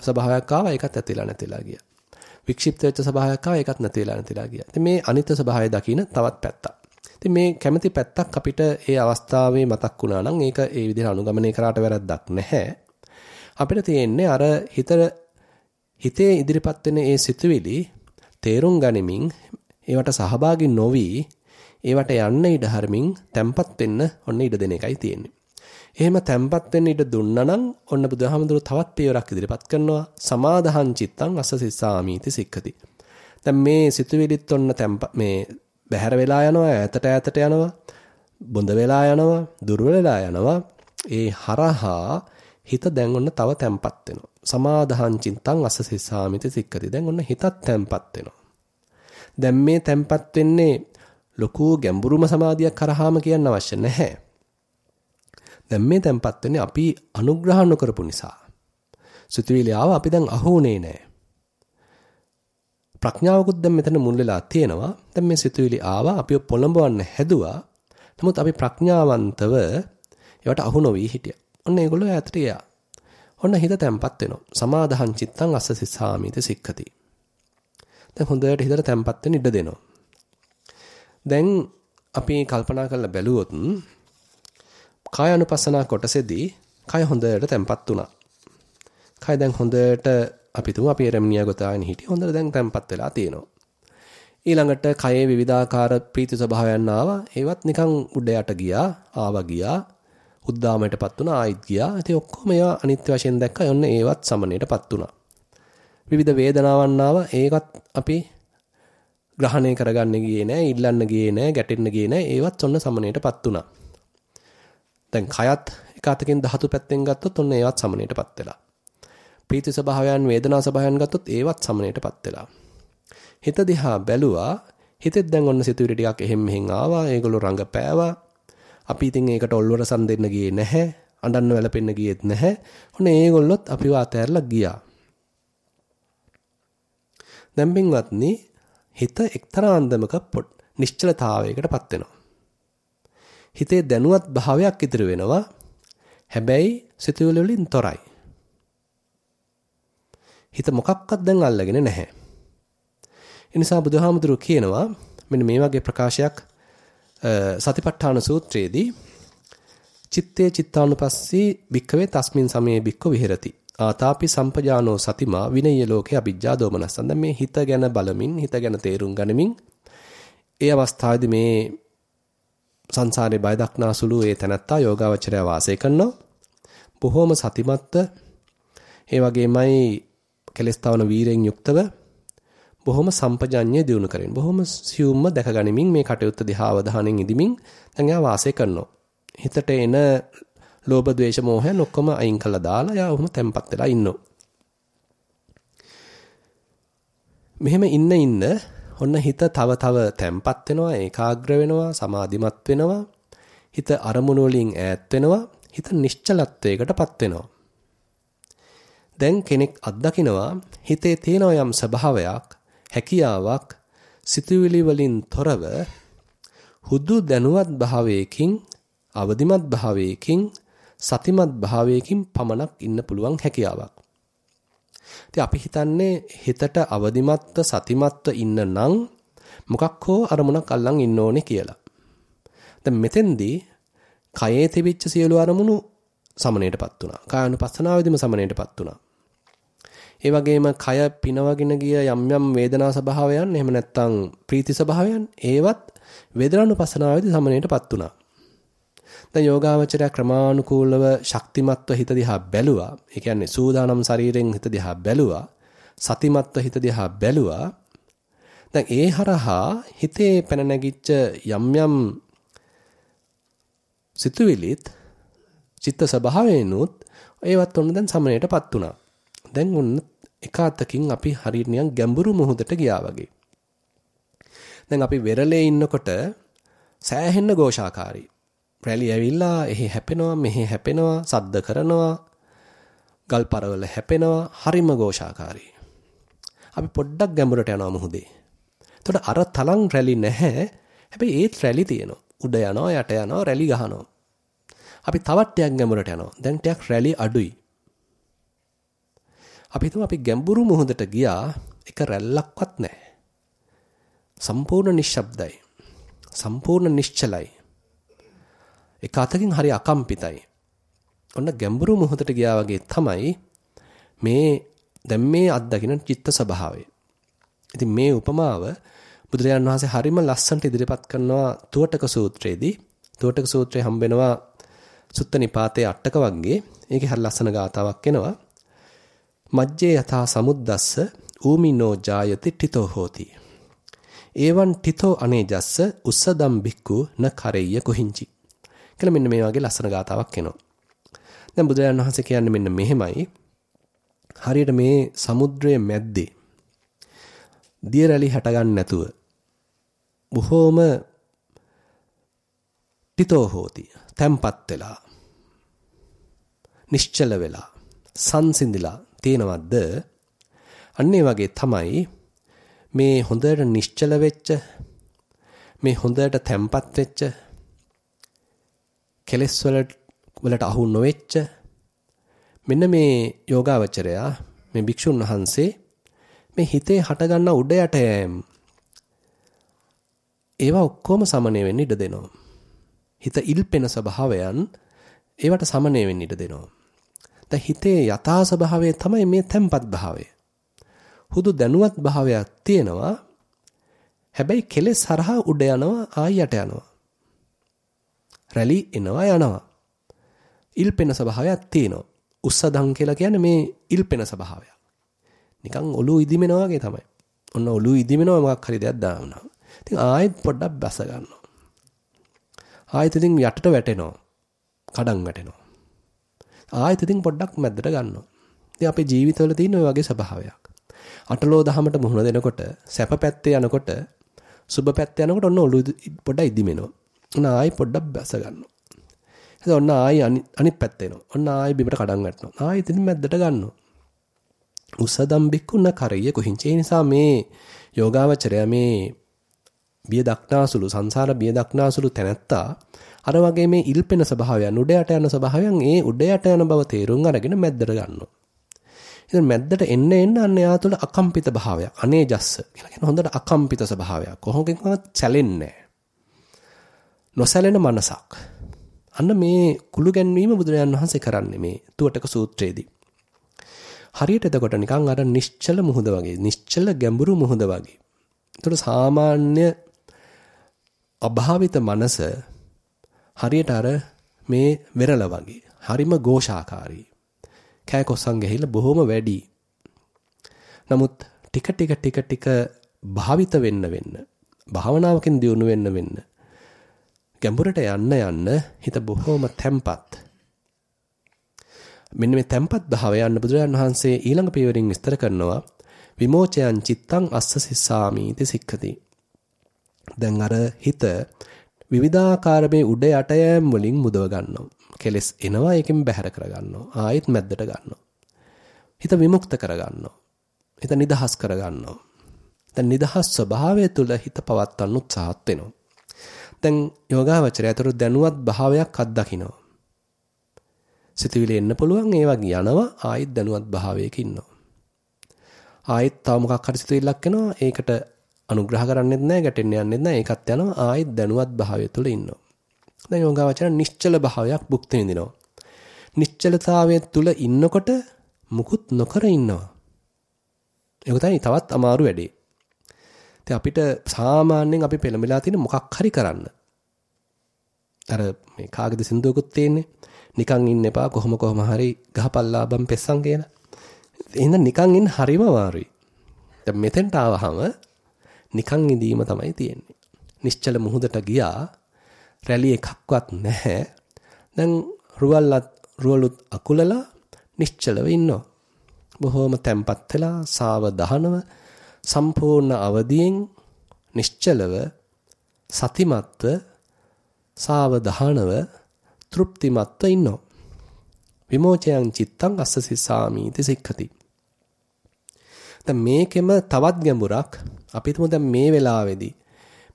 ස්වභාවයක් ආවා ඒකත් ඇති වෙලා නැති වෙලා ගියා. වික්ෂිප්ත වෙච්ච ස්වභාවයක් ආවා ඒකත් නැති වෙලා නැති වෙලා ගියා. ඉතින් මේ අනිත්‍ය ස්වභාවය දකින්න තවත් පැත්තක්. ඉතින් මේ කැමැති පැත්තක් අපිට ඒ අවස්ථාවේ මතක් වුණා නම් ඒක ඒ විදිහට අනුගමනය කරාට වැරද්දක් නැහැ අපිට තියෙන්නේ අර හිතට හිතේ ඉදිරිපත් වෙන ඒ සිතුවිලි තේරුම් ගනිමින් ඒවට සහභාගී නොවි ඒවට යන්න ඉඩ හරමින් තැම්පත් වෙන්න ඔන්න ඉඩ දෙන එකයි තියෙන්නේ. එහෙම තැම්පත් වෙන්න ඉඩ දුන්නා නම් ඔන්න බුදුහාමුදුරුවෝ තවත් පියවරක් ඉදිරිපත් කරනවා. සමාදහං චිත්තං අස්ස සිස්සාමීති සික්ඛති. දැන් මේ සිතුවිලිත් ඔන්න තැම්ප මේ බැහැර වෙලා යනවා ඈතට ඈතට යනවා. බොඳ වෙලා යනවා, දුර්වල වෙලා යනවා. ඒ හරහා හිත දැන් ඔන්න තව තැම්පත් වෙනවා. සමාදහං චිත්තං අස්ස සිස්සාමීති සික්ඛති. දැන් ඔන්න හිතත් තැම්පත් වෙනවා. දැන් මේ තැම්පත් වෙන්නේ ලොකු ගැඹුරුම සමාධියක් කරාම කියන්න අවශ්‍ය නැහැ. දැන් මේ තැම්පත් වෙන්නේ අපි අනුග්‍රහ නොකරපු නිසා. සිතුවිලි ආව අපි දැන් අහුනේ නැහැ. ප්‍රඥාවකුත් දැන් මෙතන මුල් වෙලා තියෙනවා. දැන් මේ සිතුවිලි ආවා අපිව පොළඹවන්න හැදුවා. නමුත් අපි ප්‍රඥාවන්තව ඒවට අහු නොවි හිටියා. ඔන්න ඒගොල්ලෝ ඈතට ගියා. ඔන්න හිත තැම්පත් වෙනවා. සමාදහං චිත්තං අස්ස සිස්සාමිති සික්ඛති. දැන් හොඳට හිතට තැම්පත් වෙන්න ඉඩ දෙනවා. දැන් අපි කල්පනා කරලා බැලුවොත් කාය අනුපස්සනා කොටසේදී කය හොඳට තැම්පත් වුණා. කය දැන් හොඳට අපි තුමු අපි රෙමිනියා ගොතාගෙන හිටිය හොඳට දැන් තැම්පත් වෙලා තියෙනවා. ඊළඟට කයේ විවිධාකාර ප්‍රීති ස්වභාවයන් ආවා. ඒවත් නිකන් උඩ යට ගියා, ආවා ගියා. උද්දාමයටපත් වුණා, ආයිත් ගියා. ඉතින් ඔක්කොම ඒවා අනිත්‍ය වශයෙන් දැක්කා. යන්න ඒවත් සමනයටපත් වුණා. විවිධ වේදනාවන් ආවා. ඒකත් අපි ග්‍රහණය කරගන්න ගියේ නෑ, ඉල්ලන්න ගියේ නෑ, ගැටෙන්න ගියේ නෑ. ඒවත් ඔන්න සමනයටපත් වුණා. දැන් කයත් එක අතකින් ධාතු පැත්තෙන් ගත්තොත් ඔන්න ඒවත් සමනයටපත් වෙලා. ප්‍රීති ස්වභාවයන් වේදනා ස්වභාවයන් ගත්තොත් ඒවත් සමනයටපත් වෙලා. හිත දිහා බැලුවා. හිතෙත් දැන් ඔන්න සිතුවිලි ටිකක් එහෙම් මෙහෙන් ආවා. ඒගොල්ලෝ රඟපෑවා අපි ඉතින් ඒකට ඔල්වරසන් දෙන්න ගියේ නැහැ. අඬන්න වැළපෙන්න ගියෙත් නැහැ. ඔන්න ඒගොල්ලොත් අපිව අතහැරලා ගියා. දැන් බින්වත්නි හිත එක්තරා අන්දමක පොඩ් නිශ්චලතාවයකටපත් වෙනවා. හිතේ දැනුවත් භාවයක් ඉදිරි වෙනවා. හැබැයි සිතුවිලි වලින් තොරයි. හිත මොකක්වත් දැන් අල්ලගෙන නැහැ ඒ නිසා බුදුහාමුදුරුවෝ කියනවා මෙන්න මේ වගේ ප්‍රකාශයක් සතිපට්ඨාන සූත්‍රයේදී චිත්තේ චිත්තානුපස්සී භික්ඛවේ තස්මින් සමේ භික්ඛු විහෙරති. ආතාපි සම්පජානෝ සතිමා විනය්‍ය ලෝකේ අ비ජ්ජා දෝමනස්සන්. දැන් මේ හිත ගැන බලමින් හිත ගැන තේරුම් ගනිමින් ඒ අවස්ථාවේදී මේ සංසාරේ බය දක්නා සුළු ඒ තනත්තා යෝගාවචරය වාසය කරනවා. බොහෝම සතිමත්ව ඒ වගේමයි කෙලස් තවන වීරෙන් යුක්තව බොහොම සම්පජඤ්ඤය දිනු කරගෙන බොහොම සියුම්ම දැකගනිමින් මේ කටයුත්ත දිහා අවධානයෙන් ඉදිමින් දැන් එයා වාසය කරනවා. හිතට එන ලෝභ ද්වේෂ මෝහයන් ඔක්කොම අයින් කළා දාලා එයා ඔහොම තැම්පත් වෙලා ඉන්නවා. මෙහෙම ඉන්න ඉන්න ඔන්න හිත තව තව තැම්පත් වෙනවා ඒකාග්‍ර වෙනවා සමාධිමත් වෙනවා හිත අරමුණු වලින් ඈත් වෙනවා හිත නිශ්චලත්වයකටපත් වෙනවා දැන් කෙනෙක් අත්දකිනවා හිතේ තියෙන යම් ස්වභාවයක් හැකියාවක් සිතුවිලි වලින් තොරව හුදු දැනුවත් භාවයකින් අවදිමත් භාවයකින් සතිමත් භාවයකින් පමණක් ඉන්න පුළුවන් හැකියාවක්. ඉතින් අපි හිතන්නේ හිතට අවදිමත්ව සතිමත්ව ඉන්න නම් මොකක් හෝ අරමුණක් අල්ලන් ඉන්න ඕනේ කියලා. දැන් මෙතෙන්දී කයේ තිබිච්ච සියලු අරමුණු සමණයටපත් වුණා. කායानुපස්සනාවේදීම සමණයටපත් වුණා. ඒ වගේම කය පිනවගෙන ගිය යම් යම් වේදනා ස්වභාවයන් එහෙම නැත්නම් ප්‍රීති ස්වභාවයන් ඒවත් වේදනානුපස්සනාවේදී සමනයටපත් උනා. දැන් යෝගාවචරය ක්‍රමානුකූලව ශක්තිමත්ව හිත දිහා බැලුවා. ඒ කියන්නේ සූදානම් ශරීරයෙන් හිත දිහා බැලුවා. සතිමත්ව හිත දිහා බැලුවා. දැන් ඒ හරහා හිතේ පැන නැගිච්ච යම් යම් සිතුවිලිත් චිත්ත ස්වභාවයෙන්ුත් ඒවත් ඔන්න දැන් සමනයටපත් උනා. දැන් ඔන්න එක අතකින් අපි හරියට නිකන් ගැඹුරු මොහොතට ගියා වගේ. දැන් අපි වෙරළේ ඉන්නකොට සෑහෙන්න ഘോഷාකාරී. රැලි ඇවිල්ලා එහි හැපෙනවා මෙහි හැපෙනවා සද්ද කරනවා ගල් පරවල හැපෙනවා හරිම ഘോഷාකාරී. අපි පොඩ්ඩක් ගැඹුරට යනවා මුහුදේ. එතකොට අර තලං රැලි නැහැ. හැබැයි ඒත් රැලි තියෙනවා. උඩ යනවා යට යනවා රැලි ගහනවා. අපි තවත් ටයක් ගැඹුරට යනවා. දැන් ටයක් රැලි අඩුයි. අපි හිතමු අපි ගැඹුරු මුහුදට ගියා එක රැල්ලක්වත් නැහැ. සම්පූර්ණ නිශ්ශබ්දයි. සම්පූර්ණ නිශ්චලයි. එක අතකින් හරි අකම්පිතයි. ඔන්න ගැඹුරු මුහුදට ගියා වගේ තමයි මේ දැන් මේ අත්දකින්න චිත්ත ස්වභාවය. ඉතින් මේ උපමාව බුදුරජාන් වහන්සේ හරිම ලස්සනට ඉදිරිපත් කරනවා තුවටක සූත්‍රයේදී. තුවටක සූත්‍රයේ හම්බෙනවා සුත්ත නිපාතේ අටක වගේ ඒකේ හරි ලස්සන ගාතාවක් එනවා. මජ්ජේ යථා සමුද්දස්ස ඌමිනෝ ජායති ඨිතෝ හෝති. ඒවන් ඨිතෝ අනේජස්ස උස්සදම් බික්කු න කරෙය්‍ය කොහිංචි. කියලා මෙන්න මේ වගේ ලස්සන ගාතාවක් එනවා. දැන් බුදුරජාණන් වහන්සේ කියන්නේ මෙන්න මෙහෙමයි. හරියට මේ සමුද්‍රයේ මැද්දේ දිය රැලි හැටගන්න නැතුව බොහෝම ටිතෝ හෝති තැම්පත් වෙලා නිශ්චල වෙලා සංසිඳිලා තේනවද්ද අන්න වගේ තමයි මේ හොඳට නිශ්චල වෙච්ච මේ හොඳට තැම්පත් වෙච්ච කෙලස් වලට අහු නොවෙච්ච මෙන්න මේ යෝගාවචරයා මේ භික්ෂුන් වහන්සේ මේ හිතේ හටගන්න උඩ යට යෑම් ඒවා ඔක්කොම සමනය වෙන්න ඉඩ දෙනවා. හිත ඉල්පෙන ස්වභාවයන් ඒවට සමනය වෙන්න ඉඩ දෙනවා. දැන් හිතේ යථා ස්වභාවය තමයි මේ තැම්පත් භාවය. හුදු දැනුවත් භාවයක් තියෙනවා. හැබැයි කෙලෙස් හරහා උඩ යනවා ආයියට යනවා. රැලි එනවා යනවා. ඉල්පෙන ස්වභාවයක් තියෙනවා. උස්සදම් කියලා කියන්නේ මේ ඉල්පෙන ස්වභාවයක්. නිකන් ඔළුව ඉදිමෙනවා වගේ තමයි. ඔන්න ඔළුව ඉදිමෙනවා මොකක් හරි දෙයක් දානවා. ඉතින් ආයෙත් පොඩ්ඩක් බැස ගන්නවා. ආයෙත් ඉතින් යටට වැටෙනවා. කඩන් වැටෙනවා. ආයෙත් ඉතින් පොඩ්ඩක් මැද්දට ගන්නවා. ඉතින් අපේ ජීවිතවල තියෙන ඔය වගේ ස්වභාවයක්. අටලෝ දහමට මුහුණ දෙනකොට සැප පැත්තේ යනකොට සුබ පැත්තේ යනකොට ඔන්න ඔළුව පොඩ්ඩක් ඉදිමෙනවා. ඔන්න ආයෙ පොඩ්ඩක් බැස ගන්නවා. එතකොට ඔන්න ආයෙ අනිත් පැත්ත එනවා. ඔන්න ආයෙ බිමට කඩන් වැටෙනවා. ආයෙ ඉතින් මැද්දට ගන්නවා. උසදම් බික්කුණ කරය කොහින්චේ නිසා මේ යෝගාවචරය මේ බිය දක්නාසුළු සංසාර බිය දක්නාසුළු තැනැත්තා අර වගේ මේ ඉල්පෙන ස්වභාවයන් උඩ යට යන ස්වභාවයන් ඒ උඩ යට යන බව තේරුම් අරගෙන මැද්දට ගන්නවා. ඉතින් මැද්දට එන්න එන්න අන්න එයා තුළ අකම්පිත භාවයක් අනේජස්ස කියලා කියන හොඳට අකම්පිත ස්වභාවයක් කොහොමකින්වත් සැලෙන්නේ නොසැලෙන මනසක්. අන්න මේ කුළු ගැන්වීම බුදුරජාන් වහන්සේ කරන්නේ මේ තුවටක සූත්‍රයේදී. හරියට එතකොට නිකන් අර නිශ්චල මුහුද වගේ නිශ්චල ගැඹුරු මුහුද වගේ. ඒතකොට සාමාන්‍ය අභාවිත මනස හරියට අර මේ වෙරළ වගේ. හරිම ഘോഷාකාරී. කෑකොස්සන් ගහිලා බොහොම වැඩි. නමුත් ටික ටික ටික ටික භාවිත වෙන්න වෙන්න භාවනාවකින් දියුණු වෙන්න වෙන්න ගැඹුරට යන්න යන්න හිත බොහොම තැම්පත් මෙන්න මේ තැම්පත් භාවය යන්න බුදුරජාණන් වහන්සේ ඊළඟ පියවරින් විස්තර කරනවා විමෝචයන් චිත්තං අස්ස සිස්සාමීති සික්ඛති දැන් අර හිත විවිධාකාර මේ උඩ යට යෑම් වලින් මුදව ගන්නවා. කෙලස් එනවා ඒකෙන් බැහැර කර ගන්නවා ආයෙත් මැද්දට ගන්නවා. හිත විමුක්ත කර ගන්නවා හිත නිදහස් කර ගන්නවා දැන් නිදහස් ස්වභාවය තුළ හිත පවත්වන්න උත්සාහත් වෙනවා. දැන් යෝගාවචරය අතර දැනුවත් භාවයක් අත්දකින්නවා සිතුවිලි එන්න පුළුවන් ඒ වගේ යනවා ආයෙත් දැනුවත් භාවයක ඉන්නවා. ආයෙත් තව මොකක් හරි සිතුවිල්ලක් එනවා ඒකට අනුග්‍රහ කරන්නෙත් නැහැ ගැටෙන්න යන්නෙත් නැහැ ඒකත් යනවා ආයෙත් දැනුවත් භාවය තුළ ඉන්නවා දැන් යෝගාවචර නිශ්චල භාවයක් භුක්ති විඳිනවා. නිශ්චලතාවය තුල ඉන්නකොට මුකුත් නොකර ඉන්නවා. ඒක තමයි තවත් අමාරු වැඩේ. ඉතින් අපිට සාමාන්‍යයෙන් අපි පෙළඹලා තියෙන මොකක් හරි කරන්න. අර මේ කාගේද සින්දුවකුත් තියෙන්නේ. නිකන් ඉන්න එපා කොහොම කොහම හරි ගහපල්ලාබම් පෙස්සන් කියලා. එහෙනම් නිකන් ඉන්න හරිම අමාරුයි. දැන් මෙතෙන්ට ආවහම නිකන් ඉඳීම තමයි තියෙන්නේ. නිශ්චල මුහුදට ගියා රැලි එකක්වත් නැහැ. දැන් රුවල්ලත් රුවලුත් අකුලලා නිශ්චලව ඉන්නවා. බොහොම තැම්පත් වෙලා සාවධානව සම්පූර්ණ අවදියෙන් නිශ්චලව සතිමත්ව සාවධානව තෘප්තිමත්ව ඉන්නවා. විමෝචයන් චිත්තං අස්සසිසාමීති සික්ඛති. දැන් මේකෙම තවත් ගැඹුරක් අපි හිතමු දැන් මේ වෙලාවේදී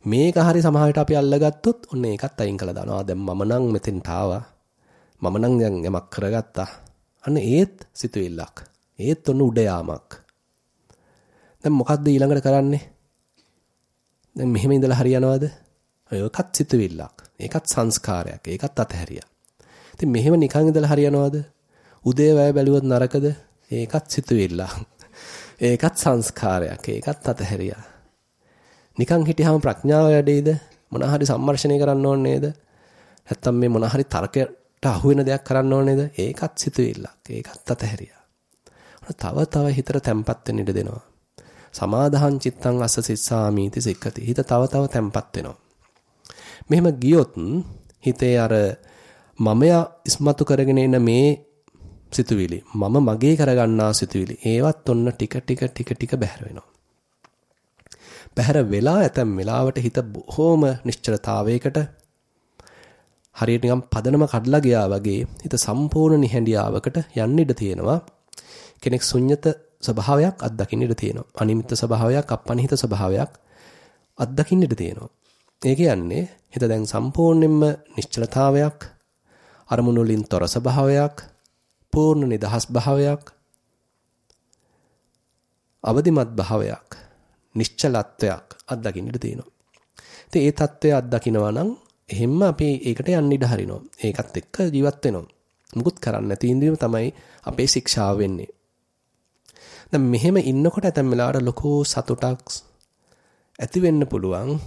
මේක හරි සමහරවිට අපි අල්ලගත්තොත් ඔන්න ඒකත් අයින් කළා දානවා. දැන් මම නම් මෙතෙන්ට ආවා. මම නම් දැන් යමක් කරගත්තා. අන්න ඒත් සිතුවිල්ලක්. ඒත් ඔන්න උඩ යාමක්. දැන් මොකද්ද ඊළඟට කරන්නේ? දැන් මෙහෙම ඉඳලා හරියනවද? ඒකත් සිතුවිල්ලක්. ඒකත් සංස්කාරයක්. ඒකත් අතහැරියා. ඉතින් මෙහෙම නිකන් ඉඳලා හරියනවද? උදේ වැය බැලුවොත් නරකද? ඒකත් සිතුවිල්ලක්. ඒකත් සංස්කාරයක්. ඒකත් අතහැරියා. නිකන් හිටියාම ප්‍රඥාව වැඩේද? මොන හරි සම්මර්ෂණය කරන්න ඕනේ නේද? නැත්තම් මේ මොන හරි තර්ක අහු වෙන දෙයක් කරන්න ඕනේද? ඒකත් සිතුවිල්ලක්. ඒකත් අතහැරියා. තව තව හිතට තැම්පත් වෙන්න ඉඩ දෙනවා. සමාදාහං චිත්තං අස්ස සිස්සාමීති සික්කති. හිත තව තව තැම්පත් වෙනවා. මෙහෙම ගියොත් හිතේ අර මමයා ඉස්මතු කරගෙන එන මේ සිතුවිලි මම මගේ කරගන්නා සිතුවිලි ඒවත් ඔන්න ටික ටික ටික ටික බැහැර වෙනවා. බැහැර වෙලා ඇතැම් වෙලාවට හිත බොහොම නිශ්චලතාවයකට හරියට නිකන් පදනම කඩලා ගියා වගේ හිත සම්පූර්ණ නිහඬියාවකට යන්න ඉඩ තියෙනවා. කෙනෙක් ශුන්්‍යත ස්වභාවයක් අත්දකින්න ඉඩ තියෙනවා. අනිමිත්ත ස්වභාවයක්, අපනිහිත ස්වභාවයක් අත්දකින්න ඉඩ තියෙනවා. ඒ කියන්නේ හිත දැන් සම්පූර්ණයෙන්ම නිශ්චලතාවයක්, අරමුණු වලින් තොර ස්වභාවයක්, පූර්ණ නිදහස් භාවයක්, අවදිමත් භාවයක්, නිශ්චලත්වයක් අත්දකින්න ඉඩ තියෙනවා. ඉතින් ඒ தත්වය අත්දකිනවා නම් එහෙම්ම අපි ඒකට යන්න ඉඩ හරිනවා. ඒකත් එක්ක ජීවත් වෙනවා. මුකුත් කරන්න නැති ඉඳීම තමයි අපේ ශික්ෂාව වෙන්නේ. දැන් මෙහෙම ඉන්නකොට ඇතැම් වෙලාවට ලොකු සතුටක් ඇති වෙන්න පුළුවන්.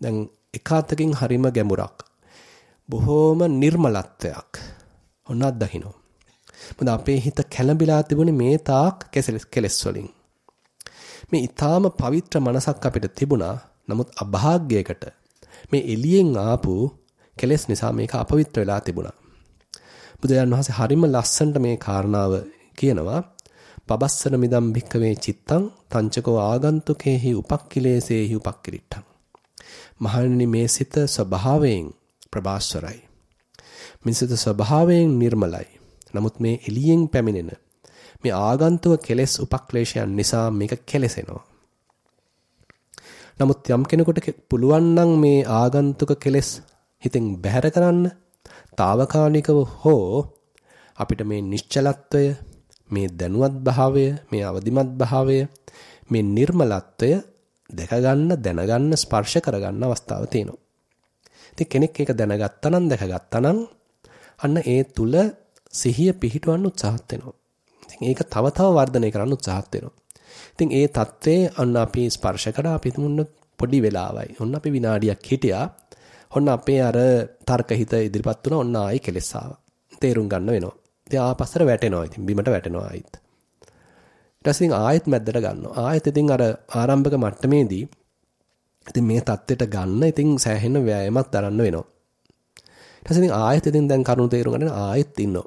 දැන් එකාතකින් හරිම ගැඹුරක්. බොහෝම නිර්මලත්වයක්. ඔන්න අත්දකින්න. මොකද අපේ හිත කැළඹිලා තිබුණේ මේ තාක් කෙලෙස් වලින්. මේ ඊටාම පවිත්‍ර මනසක් අපිට තිබුණා. නමුත් අභාග්‍යයකට මේ එළියෙන් ආපු කෙලෙස් නිසා මේක අපවිත්‍ර වෙලා තිබුණා. බුදුරජාන් වහන්සේ හරිම ලස්සනට මේ කාරණාව කියනවා. පබස්සන මිදම් භික්කවේ චිත්තං තංචකෝ ආගන්තුකේහි උපක්ඛිලේසේහි උපක්ඛිරිට්ඨං. මහණෙනි මේ සිත ස්වභාවයෙන් ප්‍රභාස්වරයි. මේ සිත ස්වභාවයෙන් නිර්මලයි. නමුත් මේ එළියෙන් පැමිණෙන මේ ආගන්තුක කෙලෙස් උපක්ලේශයන් නිසා මේක කෙලසෙනවා. නමුත් යම් කෙනෙකුට පුළුවන් නම් මේ ආගන්තුක කෙලෙස් හිතෙන් බැහැර කරන්න, తాවකාලිකව හෝ අපිට මේ නිශ්චලත්වය, මේ දැනුවත් භාවය, මේ අවදිමත් භාවය, මේ නිර්මලත්වය දැක ගන්න, දැනගන්න, ස්පර්ශ කරගන්න අවස්ථාව තියෙනවා. ඉතින් කෙනෙක් ඒක දැනගත්තා නම් දැකගත්තා නම් අන්න ඒ තුල සිහිය පිහිටවන්න උත්සාහත් වෙනවා. ඉතින් ඒක තව තව වර්ධනය කරන්න උත්සාහත් වෙනවා. ඉතින් ඒ தත්ත්වයේ ඔන්න අපි ස්පර්ශ කරා අපි තුමුන්න පොඩි වෙලාවයි. ඔන්න අපි විනාඩියක් හිටියා. ඔන්න අපේ අර තර්ක හිත ඉදිරිපත් වුණා. ඔන්න ආයි කෙලස් ආවා. තේරුම් ගන්න වෙනවා. ඉතින් ආපස්සට වැටෙනවා. ඉතින් බිමට වැටෙනවා ආයිත්. ඊට පස්සේ ආයෙත් මැද්දට ගන්නවා. ආයෙත් ඉතින් අර ආරම්භක මට්ටමේදී ඉතින් මේ தත්ත්වයට ගන්න ඉතින් සෑහෙන ව්‍යායාමයක් දරන්න වෙනවා. ඊට පස්සේ ඉතින් ආයෙත් ඉතින් දැන් කරුණු තේරුම් ගන්න ආයෙත් ඉන්නවා.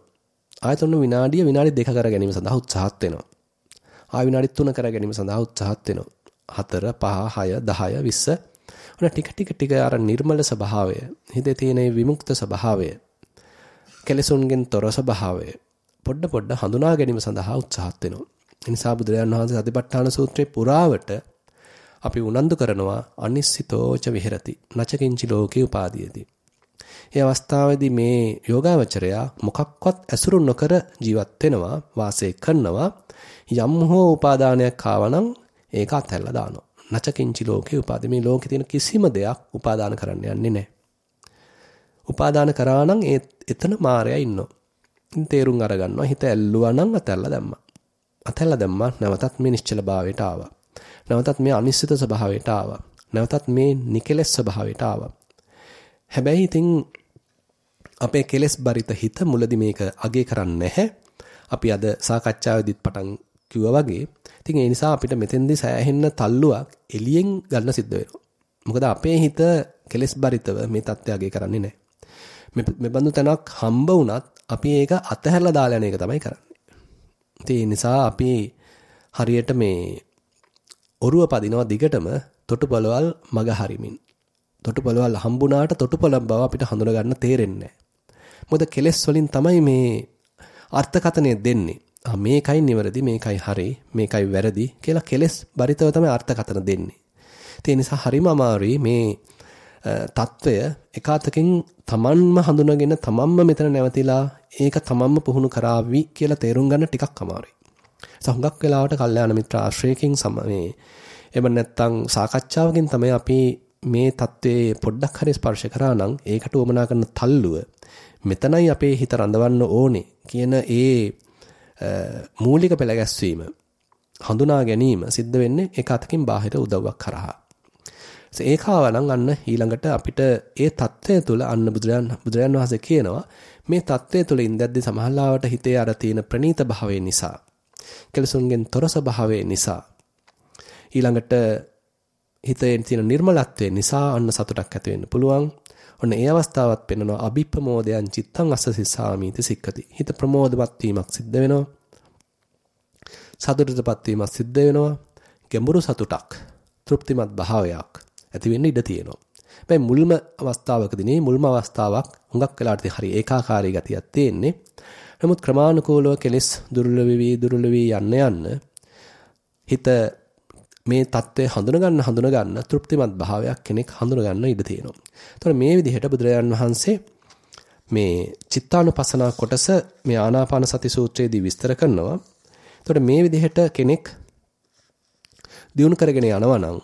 ආයෙත් ඔන්න විනාඩිය විනාඩි දෙක කර ගැනීම සඳහා උත්සාහත් වෙනවා. ආයෙ විනාඩි 3 කර ගැනීම සඳහා උත්සාහත් වෙනවා. 4 5 6 10 20 ඔන්න ටික ටික ටික අර නිර්මල ස්වභාවය හිතේ තියෙන විමුක්ත ස්වභාවය කෙලසුන්ගෙන් තොර ස්වභාවය පොඩ පොඩ හඳුනා ගැනීම සඳහා උත්සාහත් වෙනවා. ඒ නිසා බුදුරජාණන් වහන්සේ සතිපට්ඨාන සූත්‍රයේ පුරාවට අපි උනන්දු කරනවා අනිස්සිතෝච විහෙරති නචකින්චි ලෝකේ උපාදීයති. ඒ අවස්ථාවේදී මේ යෝගාවචරයා මොකක්වත් ඇසුරු නොකර ජීවත් වෙනවා වාසය කරනවා යම් හෝ උපාදානයක් ආවනම් ඒක අත්හැරලා දානවා. නචකින්චි ලෝකේ උපාදී මේ ලෝකේ තියෙන කිසිම දෙයක් උපාදාන කරන්න යන්නේ නැහැ. උපාදාන කරා නම් ඒ එතන මායя ඉන්නවා. ඉතින් තේරුම් අරගන්නවා හිත ඇල්ලුවා නම් අතැල්ලා දැම්මා. අතැල්ලා දැම්මා නැවතත් මේ නිශ්චල භාවයට ආවා. නැවතත් මේ අනිශ්චිත ස්වභාවයට ආවා. නැවතත් මේ නිකලස් ස්වභාවයට ආවා. හැබැයි ඉතින් අපේ කෙලස් බරිත හිත මුලදි මේක අගේ කරන්නේ නැහැ. අපි අද සාකච්ඡාවේදීත් පටන් කිව්වා වගේ. ඉතින් ඒ නිසා අපිට මෙතෙන්දී සෑහෙන්න තල්ලුවක් එළියෙන් ගන්න සිද්ධ වෙනවා. මොකද අපේ හිත කෙලස් බරිතව මේ தත්ත්වය අගේ කරන්නේ නැහැ. මේ බඳු තැනක් හම්බ වුණත් අපි ඒක අතහැරලා දාලා යන එක තමයි කරන්නේ. ඒ නිසා අපි හරියට මේ ඔරුව පදිනවා දිගටම තොටුපළවල් මග හරිමින්. තොටුපළවල් හම්බුණාට තොටුපළම් බව අපිට හඳුන ගන්න තේරෙන්නේ මොකද කෙලෙස් වලින් තමයි මේ අර්ථකතනය දෙන්නේ. මේකයි නිවැරදි මේකයි හරි මේකයි වැරදි කියලා කෙලෙස් බරිතව තමයි අර්ථකතන දෙන්නේ. ඒ නිසා හරිම අමාරුයි මේ తত্ত্বය එකාතකින් තමන්ම හඳුනගෙන තමන්ම මෙතන නැවතිලා ඒක තමන්ම පුහුණු කරાવી කියලා තේරුම් ගන්න ටිකක් අමාරුයි. සහුඟක් වෙලාවට කල්යාණ මිත්‍ර ආශ්‍රයකින් සම මේ එහෙම නැත්නම් සාකච්ඡාවකින් තමයි අපි මේ தત્ත්වයේ පොඩ්ඩක් හරි ස්පර්ශ කරා නම් ඒකට උමනා කරන තල්ලුව මෙතනයි අපේ හිත රඳවන්න ඕනේ කියන ඒ මූලික පෙළ ගැස්වීම හඳුනා ගැනීම සිද්ධ වෙන්නේ එක අතකින් බාහිර උදව්වක් කරහා. ඒකාව නම් අන්න ඊළඟට අපිට ඒ தත්ත්වය තුළ අන්න බුදුරයන් බුදුරයන් වහන්සේ කියනවා මේ தත්ත්වය තුළ ඉඳද්දි සමහරවට හිතේ අර තියෙන ප්‍රනීත භාවය නිසා කෙලසුන්ගෙන් තොර ස්වභාවය නිසා ඊළඟට හිතේ තියෙන නිර්මලත්වය නිසා අන්න සතුටක් ඇති වෙන්න පුළුවන්. ඔන්න ඒ අවස්ථාවත් පෙන්වනවා අභිප්‍රමෝදයන් චිත්තං අස්සසිසාමීති සික්කති. හිත ප්‍රමෝදවත් වීමක් සිද්ධ වෙනවා. සතුටටපත් වීමක් සිද්ධ වෙනවා. ගැඹුරු සතුටක්, තෘප්තිමත් භාවයක් ඇති වෙන්න ඉඩ තියෙනවා. හැබැයි මුල්ම අවස්ථාවකදී නේ මුල්ම අවස්ථාවක් හුඟක් වෙලාට හරි ඒකාකාරී ගතියක් තියෙන්නේ. නමුත් ක්‍රමානුකූලව කෙලස් දුර්වල වෙවි දුර්වල වෙවි යන්න යන්න හිත මේ தත්ත්වය හඳුනගන්න හඳුනගන්න තෘප්තිමත් භාවයක් කෙනෙක් හඳුනගන්න ඉඩ තියෙනවා. එතකොට මේ විදිහට බුදුරජාන් වහන්සේ මේ චිත්තානුපසනා කොටස මේ ආනාපාන සති සූත්‍රයේදී විස්තර කරනවා. එතකොට මේ විදිහට කෙනෙක් දියුණු කරගෙන යනවා නම්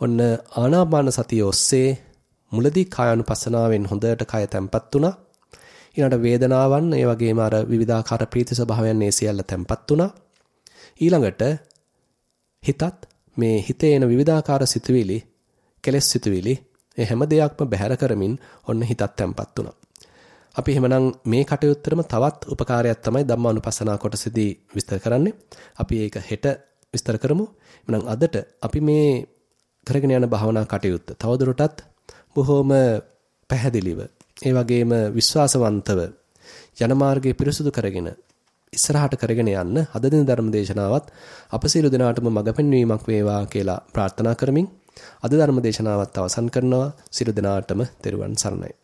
ඔන්න ආනාපාන සතිය ඔස්සේ මුලදී කායानुපසනාවෙන් හොඳට කය තැම්පත් වුණා. ඊළඟට වේදනාවන් ඒ වගේම අර විවිධාකාර ප්‍රීති ස්වභාවයන් ඒ සියල්ල තැම්පත් වුණා. ඊළඟට හිතත් මේ හිතේ එන විවිධාකාර සිතුවිලි, කෙලෙස් සිතුවිලි, ඒ හැම දෙයක්ම බැහැර කරමින් ඔන්න හිතත් තැම්පත් වුණා. අපි එහෙමනම් මේ කටයුත්තටම තවත් උපකාරයක් තමයි ධම්මානුපස්සනා කොටසදී විස්තර කරන්නේ. අපි ඒක හෙට විස්තර කරමු. එහෙනම් අදට අපි මේ කරගෙන යන භාවනා කටයුත්ත තවදුරටත් බොහොම පැහැදිලිව ඒ වගේම විශ්වාසවන්තව යන මාර්ගයේ පිරිසුදු කරගෙන ඉස්සරහට කරගෙන යන්න අද දින ධර්ම දේශනාවත් අප සියලු දෙනාටම මඟ පෙන්වීමක් වේවා කියලා ප්‍රාර්ථනා කරමින් අද ධර්ම දේශනාවත් අවසන් කරනවා. සියලු දෙනාටම තෙරුවන් සරණයි.